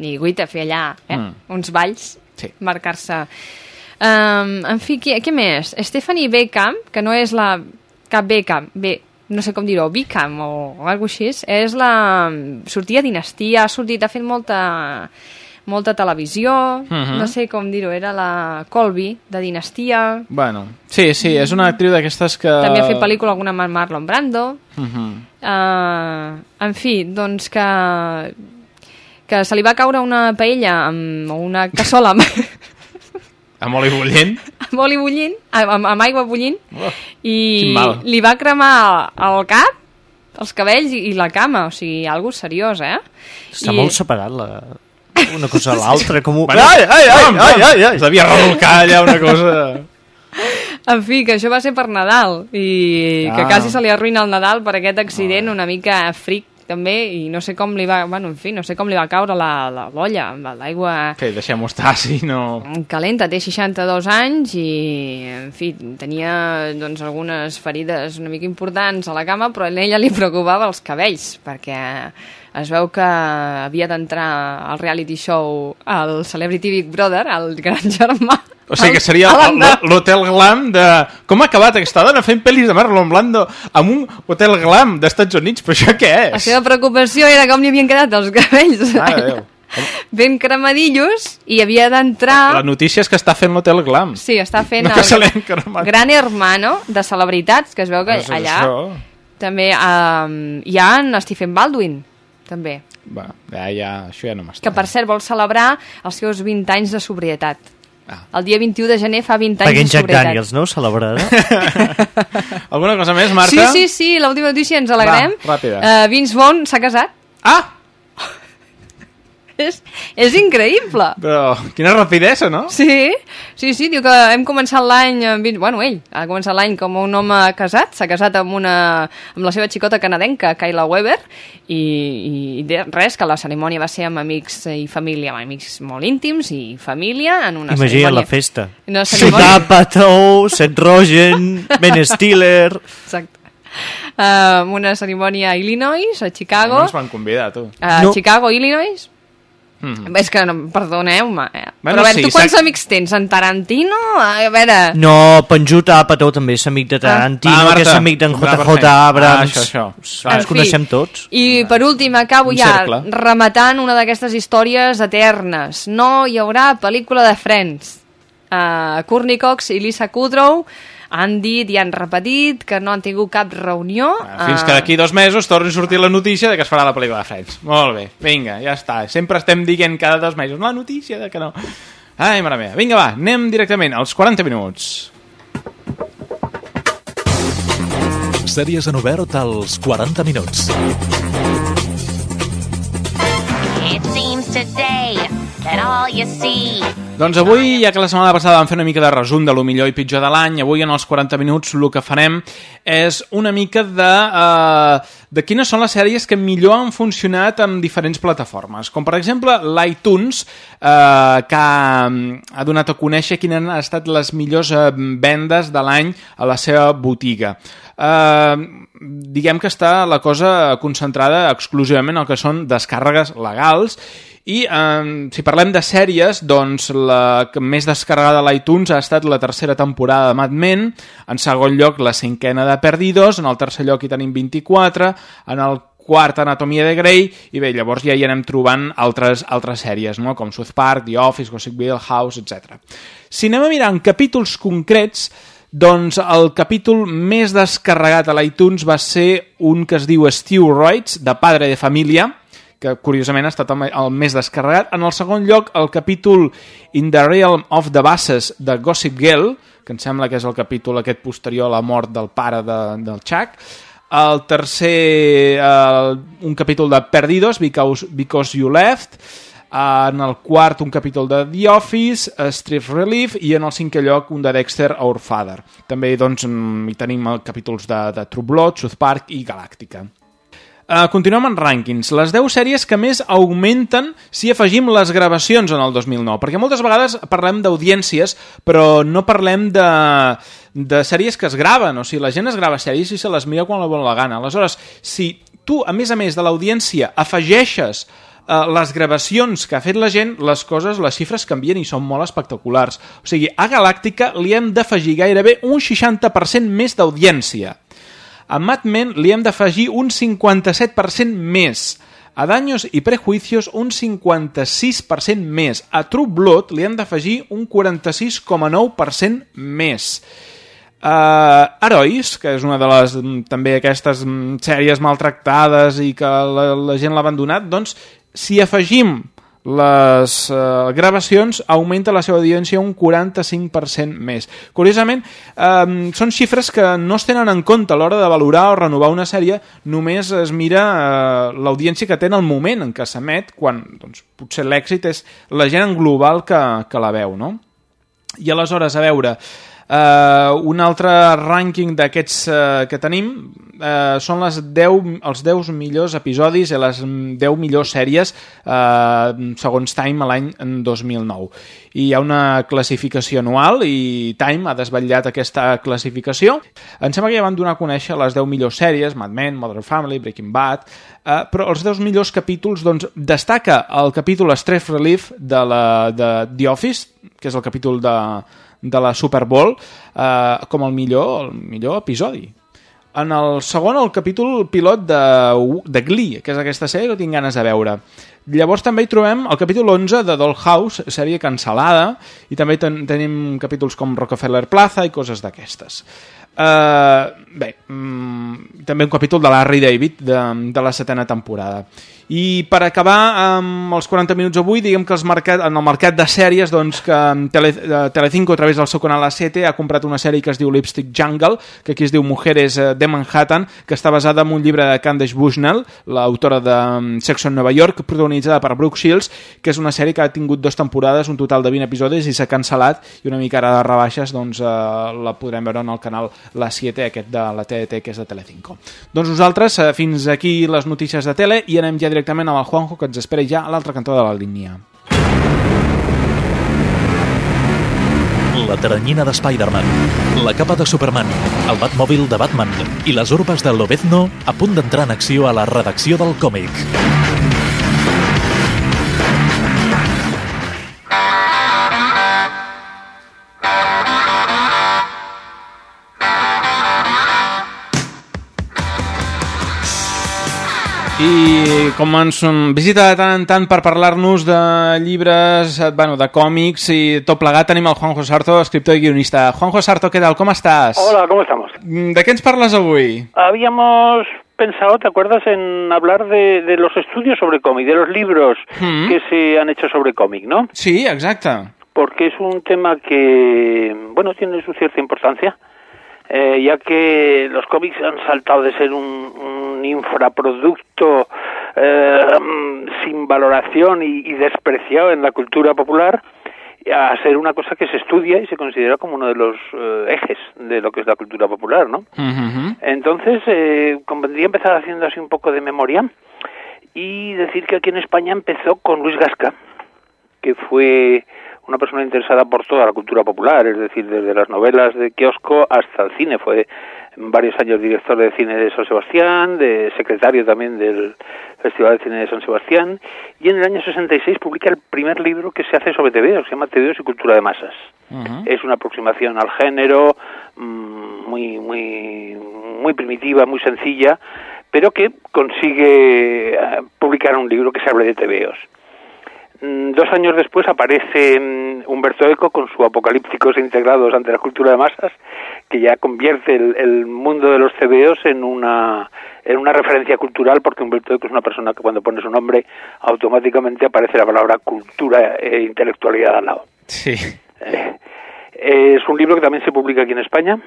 I guita fer allà, eh? Mm. Uns balls, Sí. marcar-se... Um, en fi, què, què més? Stephanie Beckham, que no és la... Cap Beckham, bé, no sé com dir-ho, Beckham o, o alguna així, és la... Sortia a Dinastia, ha sortit, ha fet molta molta televisió, Mhm. no sé com dir-ho, era la Colby, de Dinastia, Bueno, sí, sí, és una actriu d'aquestes que... també ha fet pel·lícula alguna amb Marlon Brando, Mhm. Uh, en fi, doncs que que se li va caure una paella amb o una cassola amb, Amb oli bullent. amb oli bullint, amb, amb aigua bullint, Oh, i li va cremar el cap, els cabells i, i la cama, o sigui, algo seriós, eh? Està I- molt separat la... una cosa a l'altra, com un... Bueno, ai, ai, ai, ai, ai, ai. Es devia revolcar allà una cosa... En fi, que això va ser per Nadal i Ah. que quasi se li arruïna el Nadal per aquest accident una mica fric també i no sé com li va, bueno, en fi, no sé com li va caure la- la- l'olla amb l'aigua Que deixem-ho estar, si no... calenta, té 62 anys i, en fi, tenia doncs, algunes ferides una mica importants a la cama, però a ella li preocupava els cabells, perquè es veu que havia d'entrar al reality show al Celebrity Big Brother, el gran *laughs* germà. O sigui que el- seria l'hotel glam de... Com ha acabat aquesta dona fent pel·lis de Marlon Blando amb un hotel glam d'Estats Units? Però això què La és? seva preocupació era com li havien quedat els cabells Déu. *laughs* ben cremadillos i havia d'entrar... La notícia és que està fent l'hotel glam. Sí, està fent No el. Gran Hermano de celebritats, que es veu que és allà això. també um, hi ha en Stephen Baldwin, també, Va, ja, ja, això ja no m'està. que per cert vol celebrar els seus 20 anys de sobrietat. Ah. El dia 21 de gener fa 20 anys Perquè en de Jack sobrietat. Daniels, no? Celebrarà. *laughs* Alguna cosa més, Marta? Sí, sí, sí, l'última notícia ens alegrem. Va, ràpida. Uh, Vince Vaughn s'ha casat. Ah! És, és increïble. Però quina rapidesa, no? Sí, sí, sí, diu que hem començat l'any, amb vint- bueno, ell ha començat l'any com un home casat, s'ha casat amb, una, amb la seva xicota canadenca, Kayla Weber, i, i de- res, que la cerimònia va ser amb amics i família, amb amics molt íntims i família, en una Imagina cerimònia... la festa. Una cerimònia... Ciutat, Seth Rogen, Ben Stiller... Exacte. Uh, una cerimònia a Illinois, a Chicago. No ens van convidar, tu. A No. Chicago, Illinois. Mm. És que, no, perdoneu-me, eh? Bueno, però a veure, sí, tu quants sac- amics tens? En Tarantino? A veure... No, Penjut Apatow també és amic de Tarantino, Va, Marta, que és amic d'en JJ perfecte. Abrams. Ah, això, això. Ens coneixem tots. I per últim acabo Un ja cercle. rematant una d'aquestes històries eternes. No hi haurà pel·lícula de Friends. Uh, Courtney Cox i Lisa Kudrow han dit i han repetit que no han tingut cap reunió. Fins que d'aquí dos mesos torni a sortir la notícia de que es farà la pel·lícula de Friends. Molt bé, vinga, ja està. Sempre estem dient cada dos mesos la notícia de que no... Ai, mare meva. Vinga, va, anem directament als 40 minuts. Sèries en obert als 40 minuts. It seems today all you see Doncs avui, ja que la setmana passada vam fer una mica de resum de lo millor i pitjor de l'any, avui en els 40 minuts el que farem és una mica de, uh, de quines són les sèries que millor han funcionat en diferents plataformes. Com per exemple l'iTunes, uh, que ha, ha donat a conèixer quines han estat les millors uh, vendes de l'any a la seva botiga. Uh, diguem que està la cosa concentrada exclusivament en el que són descàrregues legals i eh, si parlem de sèries, doncs la més descarregada a l'iTunes ha estat la tercera temporada de Mad Men, en segon lloc la cinquena de Perdidos, en el tercer lloc hi tenim 24, en el quart Anatomia de Grey, i bé, llavors ja hi anem trobant altres, altres sèries, no? com South Park, The Office, Gossipville, House, etc. Si anem a mirar en capítols concrets, doncs el capítol més descarregat a l'iTunes va ser un que es diu Steroids, de Padre de Família, que curiosament ha estat el el més descarregat. En el segon lloc, el capítol In the Realm of the Basses de Gossip Girl, que em sembla que és el capítol aquest posterior a la mort del pare de, del Chuck. El tercer, eh, un capítol de Perdidos, Because, Because You Left. En el quart, un capítol de The Office, eh, Street Relief, i en el cinquè lloc, un de Dexter, Our Father. També doncs, mm, hi tenim eh, capítols de, de True Blood, South Park i Galàctica. Uh, continuem amb rànquings. Les 10 sèries que més augmenten si afegim les gravacions en el 2009. Perquè moltes vegades parlem d'audiències, però no parlem de, de sèries que es graven. O sigui, la gent es grava sèries i se les mira quan la vol la gana. Aleshores, si tu, a més a més de l'audiència, afegeixes eh, les gravacions que ha fet la gent, les coses, les xifres canvien i són molt espectaculars. O sigui, a Galàctica li hem d'afegir gairebé un 60% més d'audiència. A Mad Men li hem d'afegir un 57% més. A Daños i Prejuicios un 56% més. A True Blood li hem d'afegir un 46,9% més. Uh, Herois, que és una de les mm, també aquestes mm, sèries maltractades i que la, la gent l'ha abandonat, doncs si afegim les uh, gravacions augmenta la seva audiència un 45% més. Curiosament, um, són xifres que no es tenen en compte a l'hora de valorar o renovar una sèrie, només es mira uh, l'audiència que té en el moment en què s'emet, quan doncs, potser l'èxit és la gent en global que, que la veu, no? I aleshores, a veure, Uh, un altre rànquing d'aquests uh, que tenim uh, són les 10, els 10 millors episodis i les 10 millors sèries uh, segons Time l'any 2009 i hi ha una classificació anual i Time ha desvetllat aquesta classificació. Em sembla que ja van donar a conèixer les 10 millors sèries Mad Men, Modern Family, Breaking Bad uh, però els 10 millors capítols doncs, destaca el capítol Stress Relief de, la, de The Office que és el capítol de de la Super Bowl eh, com el millor, el millor episodi. En el segon, el capítol pilot de, de Glee, que és aquesta sèrie que tinc ganes de veure. Llavors també hi trobem el capítol 11 de Dollhouse, sèrie cancel·lada, i també ten tenim capítols com Rockefeller Plaza i coses d'aquestes. Uh, bé, mm, també un capítol de Larry David de, de la setena temporada. I per acabar amb els 40 minuts avui, diguem que els mercat, en el mercat de sèries, doncs que Tele, eh, Telecinco, a través del seu canal A7, ha comprat una sèrie que es diu Lipstick Jungle, que aquí es diu Mujeres eh, de Manhattan, que està basada en un llibre de Candace Bushnell, l'autora de mm, Sexo en Nova York, protagonitzada per Brooke Shields, que és una sèrie que ha tingut dues temporades, un total de 20 episodis, i s'ha cancel·lat, i una mica ara de rebaixes, doncs eh, la podrem veure en el canal La 7, aquest de la TDT, que és de Telecinco. Doncs nosaltres, eh, fins aquí les notícies de tele, i anem ja directament amb el Juanjo, que ens espera ja a l'altre cantó de la línia. La teranyina de Spider-Man, la capa de Superman, el Batmòbil de Batman i les urbes de Lobezno a punt d'entrar en acció a la redacció del còmic. I com ens visita de tant en tant per parlar-nos de llibres, eh, bueno, de còmics i tot plegat, tenim el Juanjo Sarto, escriptor i guionista. Juanjo Sarto, què tal? Com estàs? Hola, ¿cómo estamos? Mm, ¿De qué ens parles avui? Habíamos pensado, ¿te acuerdas en hablar de, de los estudios sobre cómic, de los libros Mm. que se han hecho sobre cómic, ¿no? Sí, exacte. Porque es un tema que, bueno, tiene su cierta importancia, eh, ya que los cómics han saltado de ser un, un infraproducto eh, sin valoración y, y despreciado en la cultura popular a ser una cosa que se estudia y se considera como uno de los eh, ejes de lo que es la cultura popular, ¿no? Entonces, eh, convendría empezar haciendo así un poco de memoria y decir que aquí en España empezó con Luis Gasca, que fue una persona interesada por toda la cultura popular, es decir, desde las novelas de kiosco hasta el cine. Fue varios años director de cine de San Sebastián, de secretario también del Festival de Cine de San Sebastián, y en el año 66 publica el primer libro que se hace sobre TVO, se llama TVO y cultura de masas. Es una aproximación al género mm, muy, muy, muy primitiva, muy sencilla, pero que consigue eh, publicar un libro que se hable de TVOs. Mm, Dos años después aparece mm, Humberto Eco con su Apocalípticos integrados ante la cultura de masas, que ya convierte el, el mundo de los CBOs en una en una referencia cultural, porque Humberto Eco es una persona que cuando pone su nombre automáticamente aparece la palabra cultura e intelectualidad al lado. Sí. Eh, es un libro que también se publica aquí en España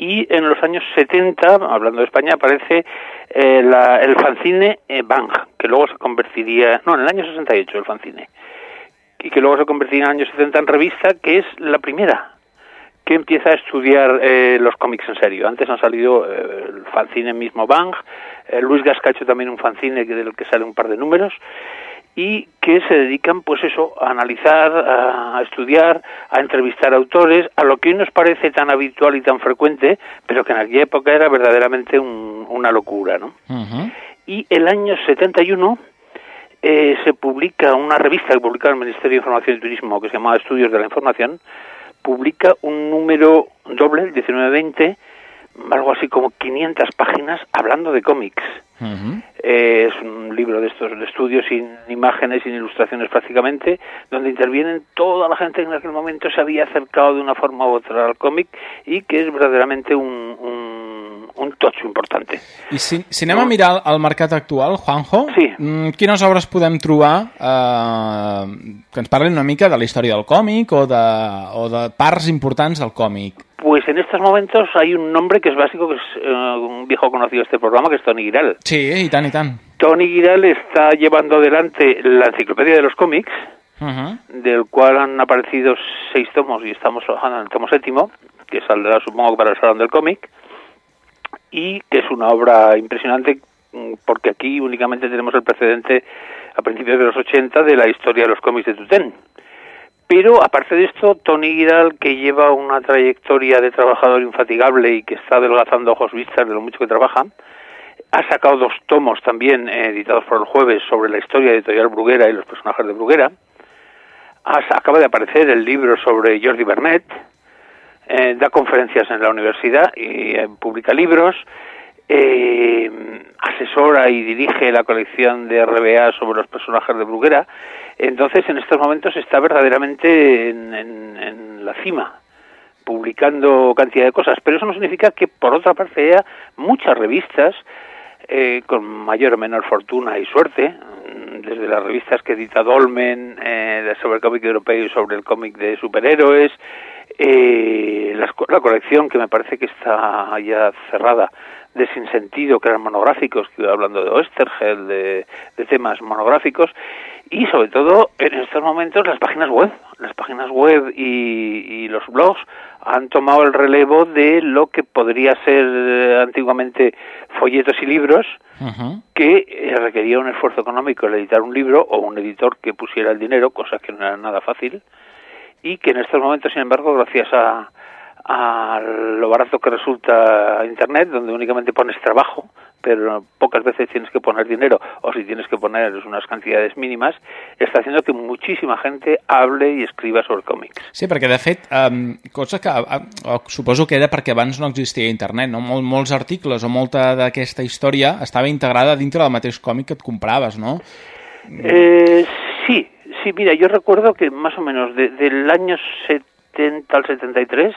y en los años 70, hablando de España, aparece eh, la- el fanzine eh, Bang, que luego se convertiría, no, en el año 68 el fanzine, y que luego se convertiría en el año 70 en revista, que es la primera que empieza a estudiar eh, los cómics en serio. Antes han salido eh, el fanzine mismo Bang, eh, Luis Gasca ha hecho también un fanzine del que sale un par de números, y que se dedican pues eso a analizar, a, estudiar, a entrevistar autores, a lo que hoy nos parece tan habitual y tan frecuente, pero que en aquella época era verdaderamente un- una locura, ¿no? Y el año 71 eh, se publica una revista que publica el Ministerio de Información y Turismo que se llamaba Estudios de la Información, publica un número doble, el 1920, algo así como 500 páginas hablando de cómics. Eh, es un libro de estos de estudios sin imágenes, sin ilustraciones prácticamente, donde intervienen toda la gente que en aquel momento se había acercado de una forma u otra al cómic y que es verdaderamente un, un, un tocho importante. I si, si anem a mirar el, mercat actual, Juanjo, sí. mm, quines obres podem trobar eh, que ens parlin una mica de la història del còmic o de, o de parts importants del còmic? Pues en estos momentos hay un nombre que es básico, que es eh, un viejo conocido de este programa, que es Tony Giral. Sí, i tant, i tant. Tony Giral está llevando adelante la enciclopedia de los cómics, del cual han aparecido seis tomos y estamos trabajando en el tomo séptimo, que saldrá supongo para el Salón del Cómic, y que es una obra impresionante mm, porque aquí únicamente tenemos el precedente a principios de los 80 de la historia de los cómics de Tutén. Pero aparte de esto, Tony Giral, que lleva una trayectoria de trabajador infatigable y que está adelgazando ojos vistas de lo mucho que trabaja, ha sacado dos tomos también eh, editados por el jueves sobre la historia de editorial Bruguera y los personajes de Bruguera. Acaba de aparecer el libro sobre Jordi Bernet. Eh, da conferencias en la universidad y eh, publica libros. eh, asesora y dirige la colección de RBA sobre los personajes de Bruguera. Entonces, en estos momentos está verdaderamente en, la cima publicando cantidad de cosas, pero eso no significa que por otra parte haya muchas revistas eh, con mayor o menor fortuna y suerte, desde las revistas que edita Dolmen eh, sobre el cómic europeo y sobre el cómic de superhéroes, eh, co- la colección que me parece que está ya cerrada de Sinsentido, que eran monográficos, que iba hablando de Oestergel, de, de temas monográficos, y sobre todo en estos momentos las páginas web. Las páginas web y, y los blogs han tomado el relevo de lo que podría ser eh, antiguamente folletos y libros, que eh, requería un esfuerzo económico el editar un libro o un editor que pusiera el dinero, cosa que no era nada fácil, y que en estos momentos, sin embargo, gracias a, a lo barato que resulta Internet, donde únicamente pones trabajo, pero pocas veces tienes que poner dinero, o si tienes que poner unas cantidades mínimas, està haciendo que muchísima gente hable y escriba sobre còmics. Sí, perquè de fet, um, cosa que uh, suposo que era perquè abans no existia internet, no? Mol, molts articles o molta d'aquesta història estava integrada dintre del mateix còmic que et compraves, no? Eh, sí, sí, mira, yo recuerdo que más o menos de- del año 70 al 73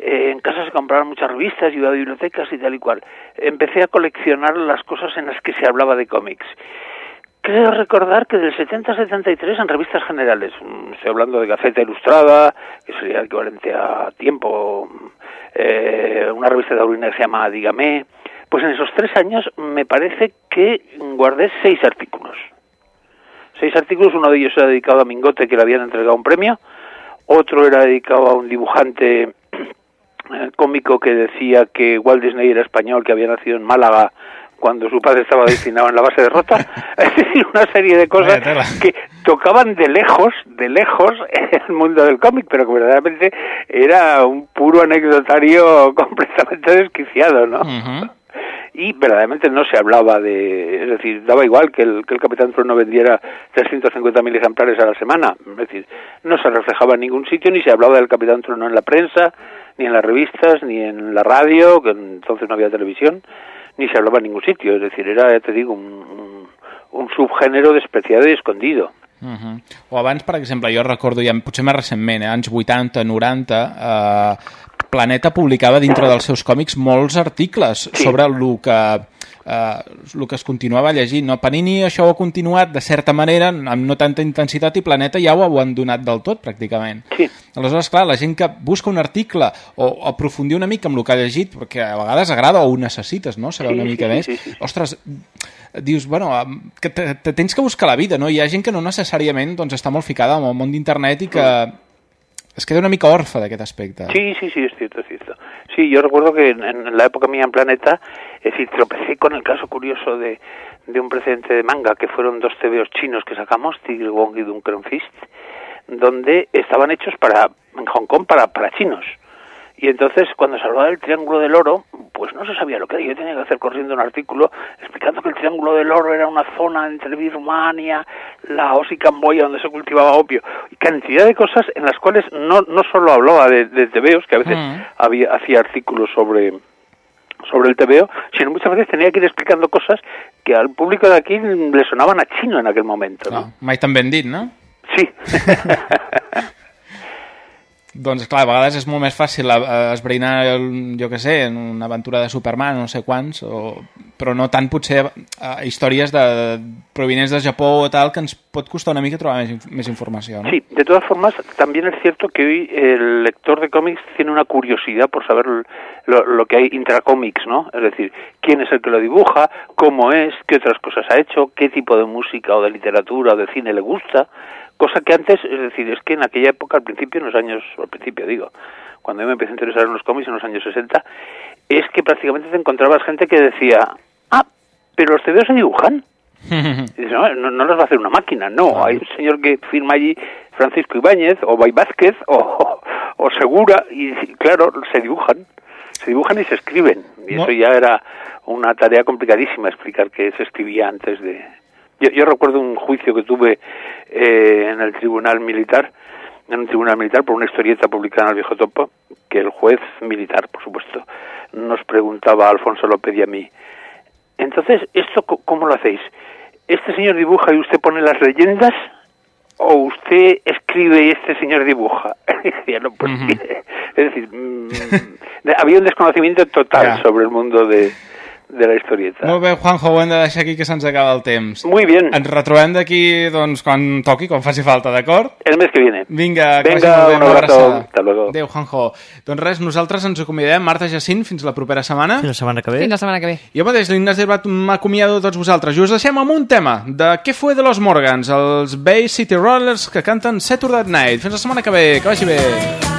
eh, en casa se compraban muchas revistas, iba a bibliotecas y tal y cual. Empecé a coleccionar las cosas en las que se hablaba de cómics. Creo recordar que del 70 al 73 en revistas generales, mm, estoy hablando de Gaceta Ilustrada, que sería equivalente a Tiempo, eh, una revista de Aurina que se llama Dígame, pues en esos tres años me parece que guardé seis artículos. Seis artículos, uno de ellos era dedicado a Mingote, que le habían entregado un premio, otro era dedicado a un dibujante cómico que decía que Walt Disney era español, que había nacido en Málaga cuando su padre estaba destinado en la base de Rota. *laughs* Es decir, una serie de cosas que tocaban de lejos, de lejos, *laughs* el mundo del cómic, pero que verdaderamente era un puro anecdotario *laughs* completamente desquiciado, ¿no? y verdaderamente no se hablaba de, es decir, daba igual que el, que el Capitán Trueno vendiera 350.000 ejemplares a la semana, es decir, no se reflejaba en ningún sitio, ni se hablaba del Capitán Trueno en la prensa, ni en las revistas, ni en la radio, que entonces no había televisión, ni se hablaba en ningún sitio, es decir, era, ya te digo, un, un, un subgénero despreciado y escondido. Uh -huh. O abans, per exemple, jo recordo, ja potser més recentment, eh, anys 80, 90, eh, Planeta publicava dintre dels seus còmics molts articles sí. sobre el que, eh, el que es continuava llegint. No? Panini això ho ha continuat de certa manera, amb no tanta intensitat, i Planeta ja ho ha abandonat del tot, pràcticament. Sí. Aleshores, clar, la gent que busca un article o, o aprofundir una mica amb el que ha llegit, perquè a vegades agrada o ho necessites, no?, saber Sí, una mica sí, més, sí, sí, sí. ostres, dius, bueno, que te, te tens que buscar la vida, no? Hi ha gent que no necessàriament doncs, està molt ficada amb el món d'internet i que es queda una mica orfa d'aquest aspecte. Sí, sí, sí, es cierto, es cierto. Sí, yo recuerdo que en, en la mía en Planeta, es decir, tropecé con el caso curioso de, de un precedente de manga, que fueron dos TVOs chinos que sacamos, Tigre Wong y Duncan Fist, donde estaban hechos para, en Hong Kong, para, para chinos. Y entonces, cuando se hablaba del Triángulo del Oro, pues no se sabía lo que era. Yo tenía que hacer corriendo un artículo explicando que el Triángulo del Oro era una zona entre Birmania, Laos y Camboya donde se cultivaba opio. Y cantidad de cosas en las cuales no, no solo hablaba de, de tebeos, que a veces Mm. había, hacía artículos sobre sobre el TVO, sino muchas veces tenía que ir explicando cosas que al público de aquí le sonaban a chino en aquel momento. ¿no? Mai tan ben dit, no? Sí. *laughs* Doncs clar, a vegades és molt més fàcil eh, esbrinar, jo que sé, en una aventura de Superman, no sé quants, o... però no tant potser eh, històries de, provinents del Japó o tal, que ens pot costar una mica trobar més, més informació, no? Sí, de todas formas, también es cierto que hoy el lector de cómics tiene una curiosidad por saber lo, lo que hay intracómics, ¿no? Es decir, quién es el que lo dibuja, cómo es, qué otras cosas ha hecho, qué tipo de música o de literatura o de cine le gusta, cosa que antes, es decir, es que en aquella época, al principio, en los años, al principio digo, cuando yo me empecé a interesar en los cómics en los años 60, es que prácticamente te encontrabas gente que decía, ah, pero los TVO se dibujan. *laughs* Y dices, no, no, no los va a hacer una máquina, no. Hay un señor que firma allí, Francisco Ibáñez, o Bay Vázquez, o, o Segura, y claro, se dibujan. Se dibujan y se escriben. Y No. eso ya era una tarea complicadísima explicar que se escribía antes de... Yo, yo recuerdo un juicio que tuve eh, en el tribunal militar, en un tribunal militar por una historieta publicada en el Viejo Topo, que el juez militar, por supuesto, nos preguntaba a Alfonso López y a mí, entonces, ¿esto cómo lo hacéis? ¿Este señor dibuja y usted pone las leyendas? ¿O usted escribe y este señor dibuja? *laughs* No, pues, *laughs* es decir, mm, había un desconocimiento total sobre el mundo de, de la historieta. Molt bé, Juanjo, ho hem de deixar aquí que se'ns acaba el temps. Muy bien. Ens retrobem d'aquí, doncs, quan toqui, quan faci falta, d'acord? El mes que viene. Vinga, que Venga, vagi molt bé, un una abraçada. Hasta luego. Adéu, Juanjo. Doncs res, nosaltres ens acomiadem. Marta Jacint, fins la propera setmana. Fins la setmana que ve. Fins la setmana que ve. Jo mateix, l'Ignasi Herbat, m'acomiado de tots vosaltres. I us deixem amb un tema de Què fue de los Morgans, els Bay City Rollers que canten Saturday Night. Fins la setmana que ve, que vagi bé.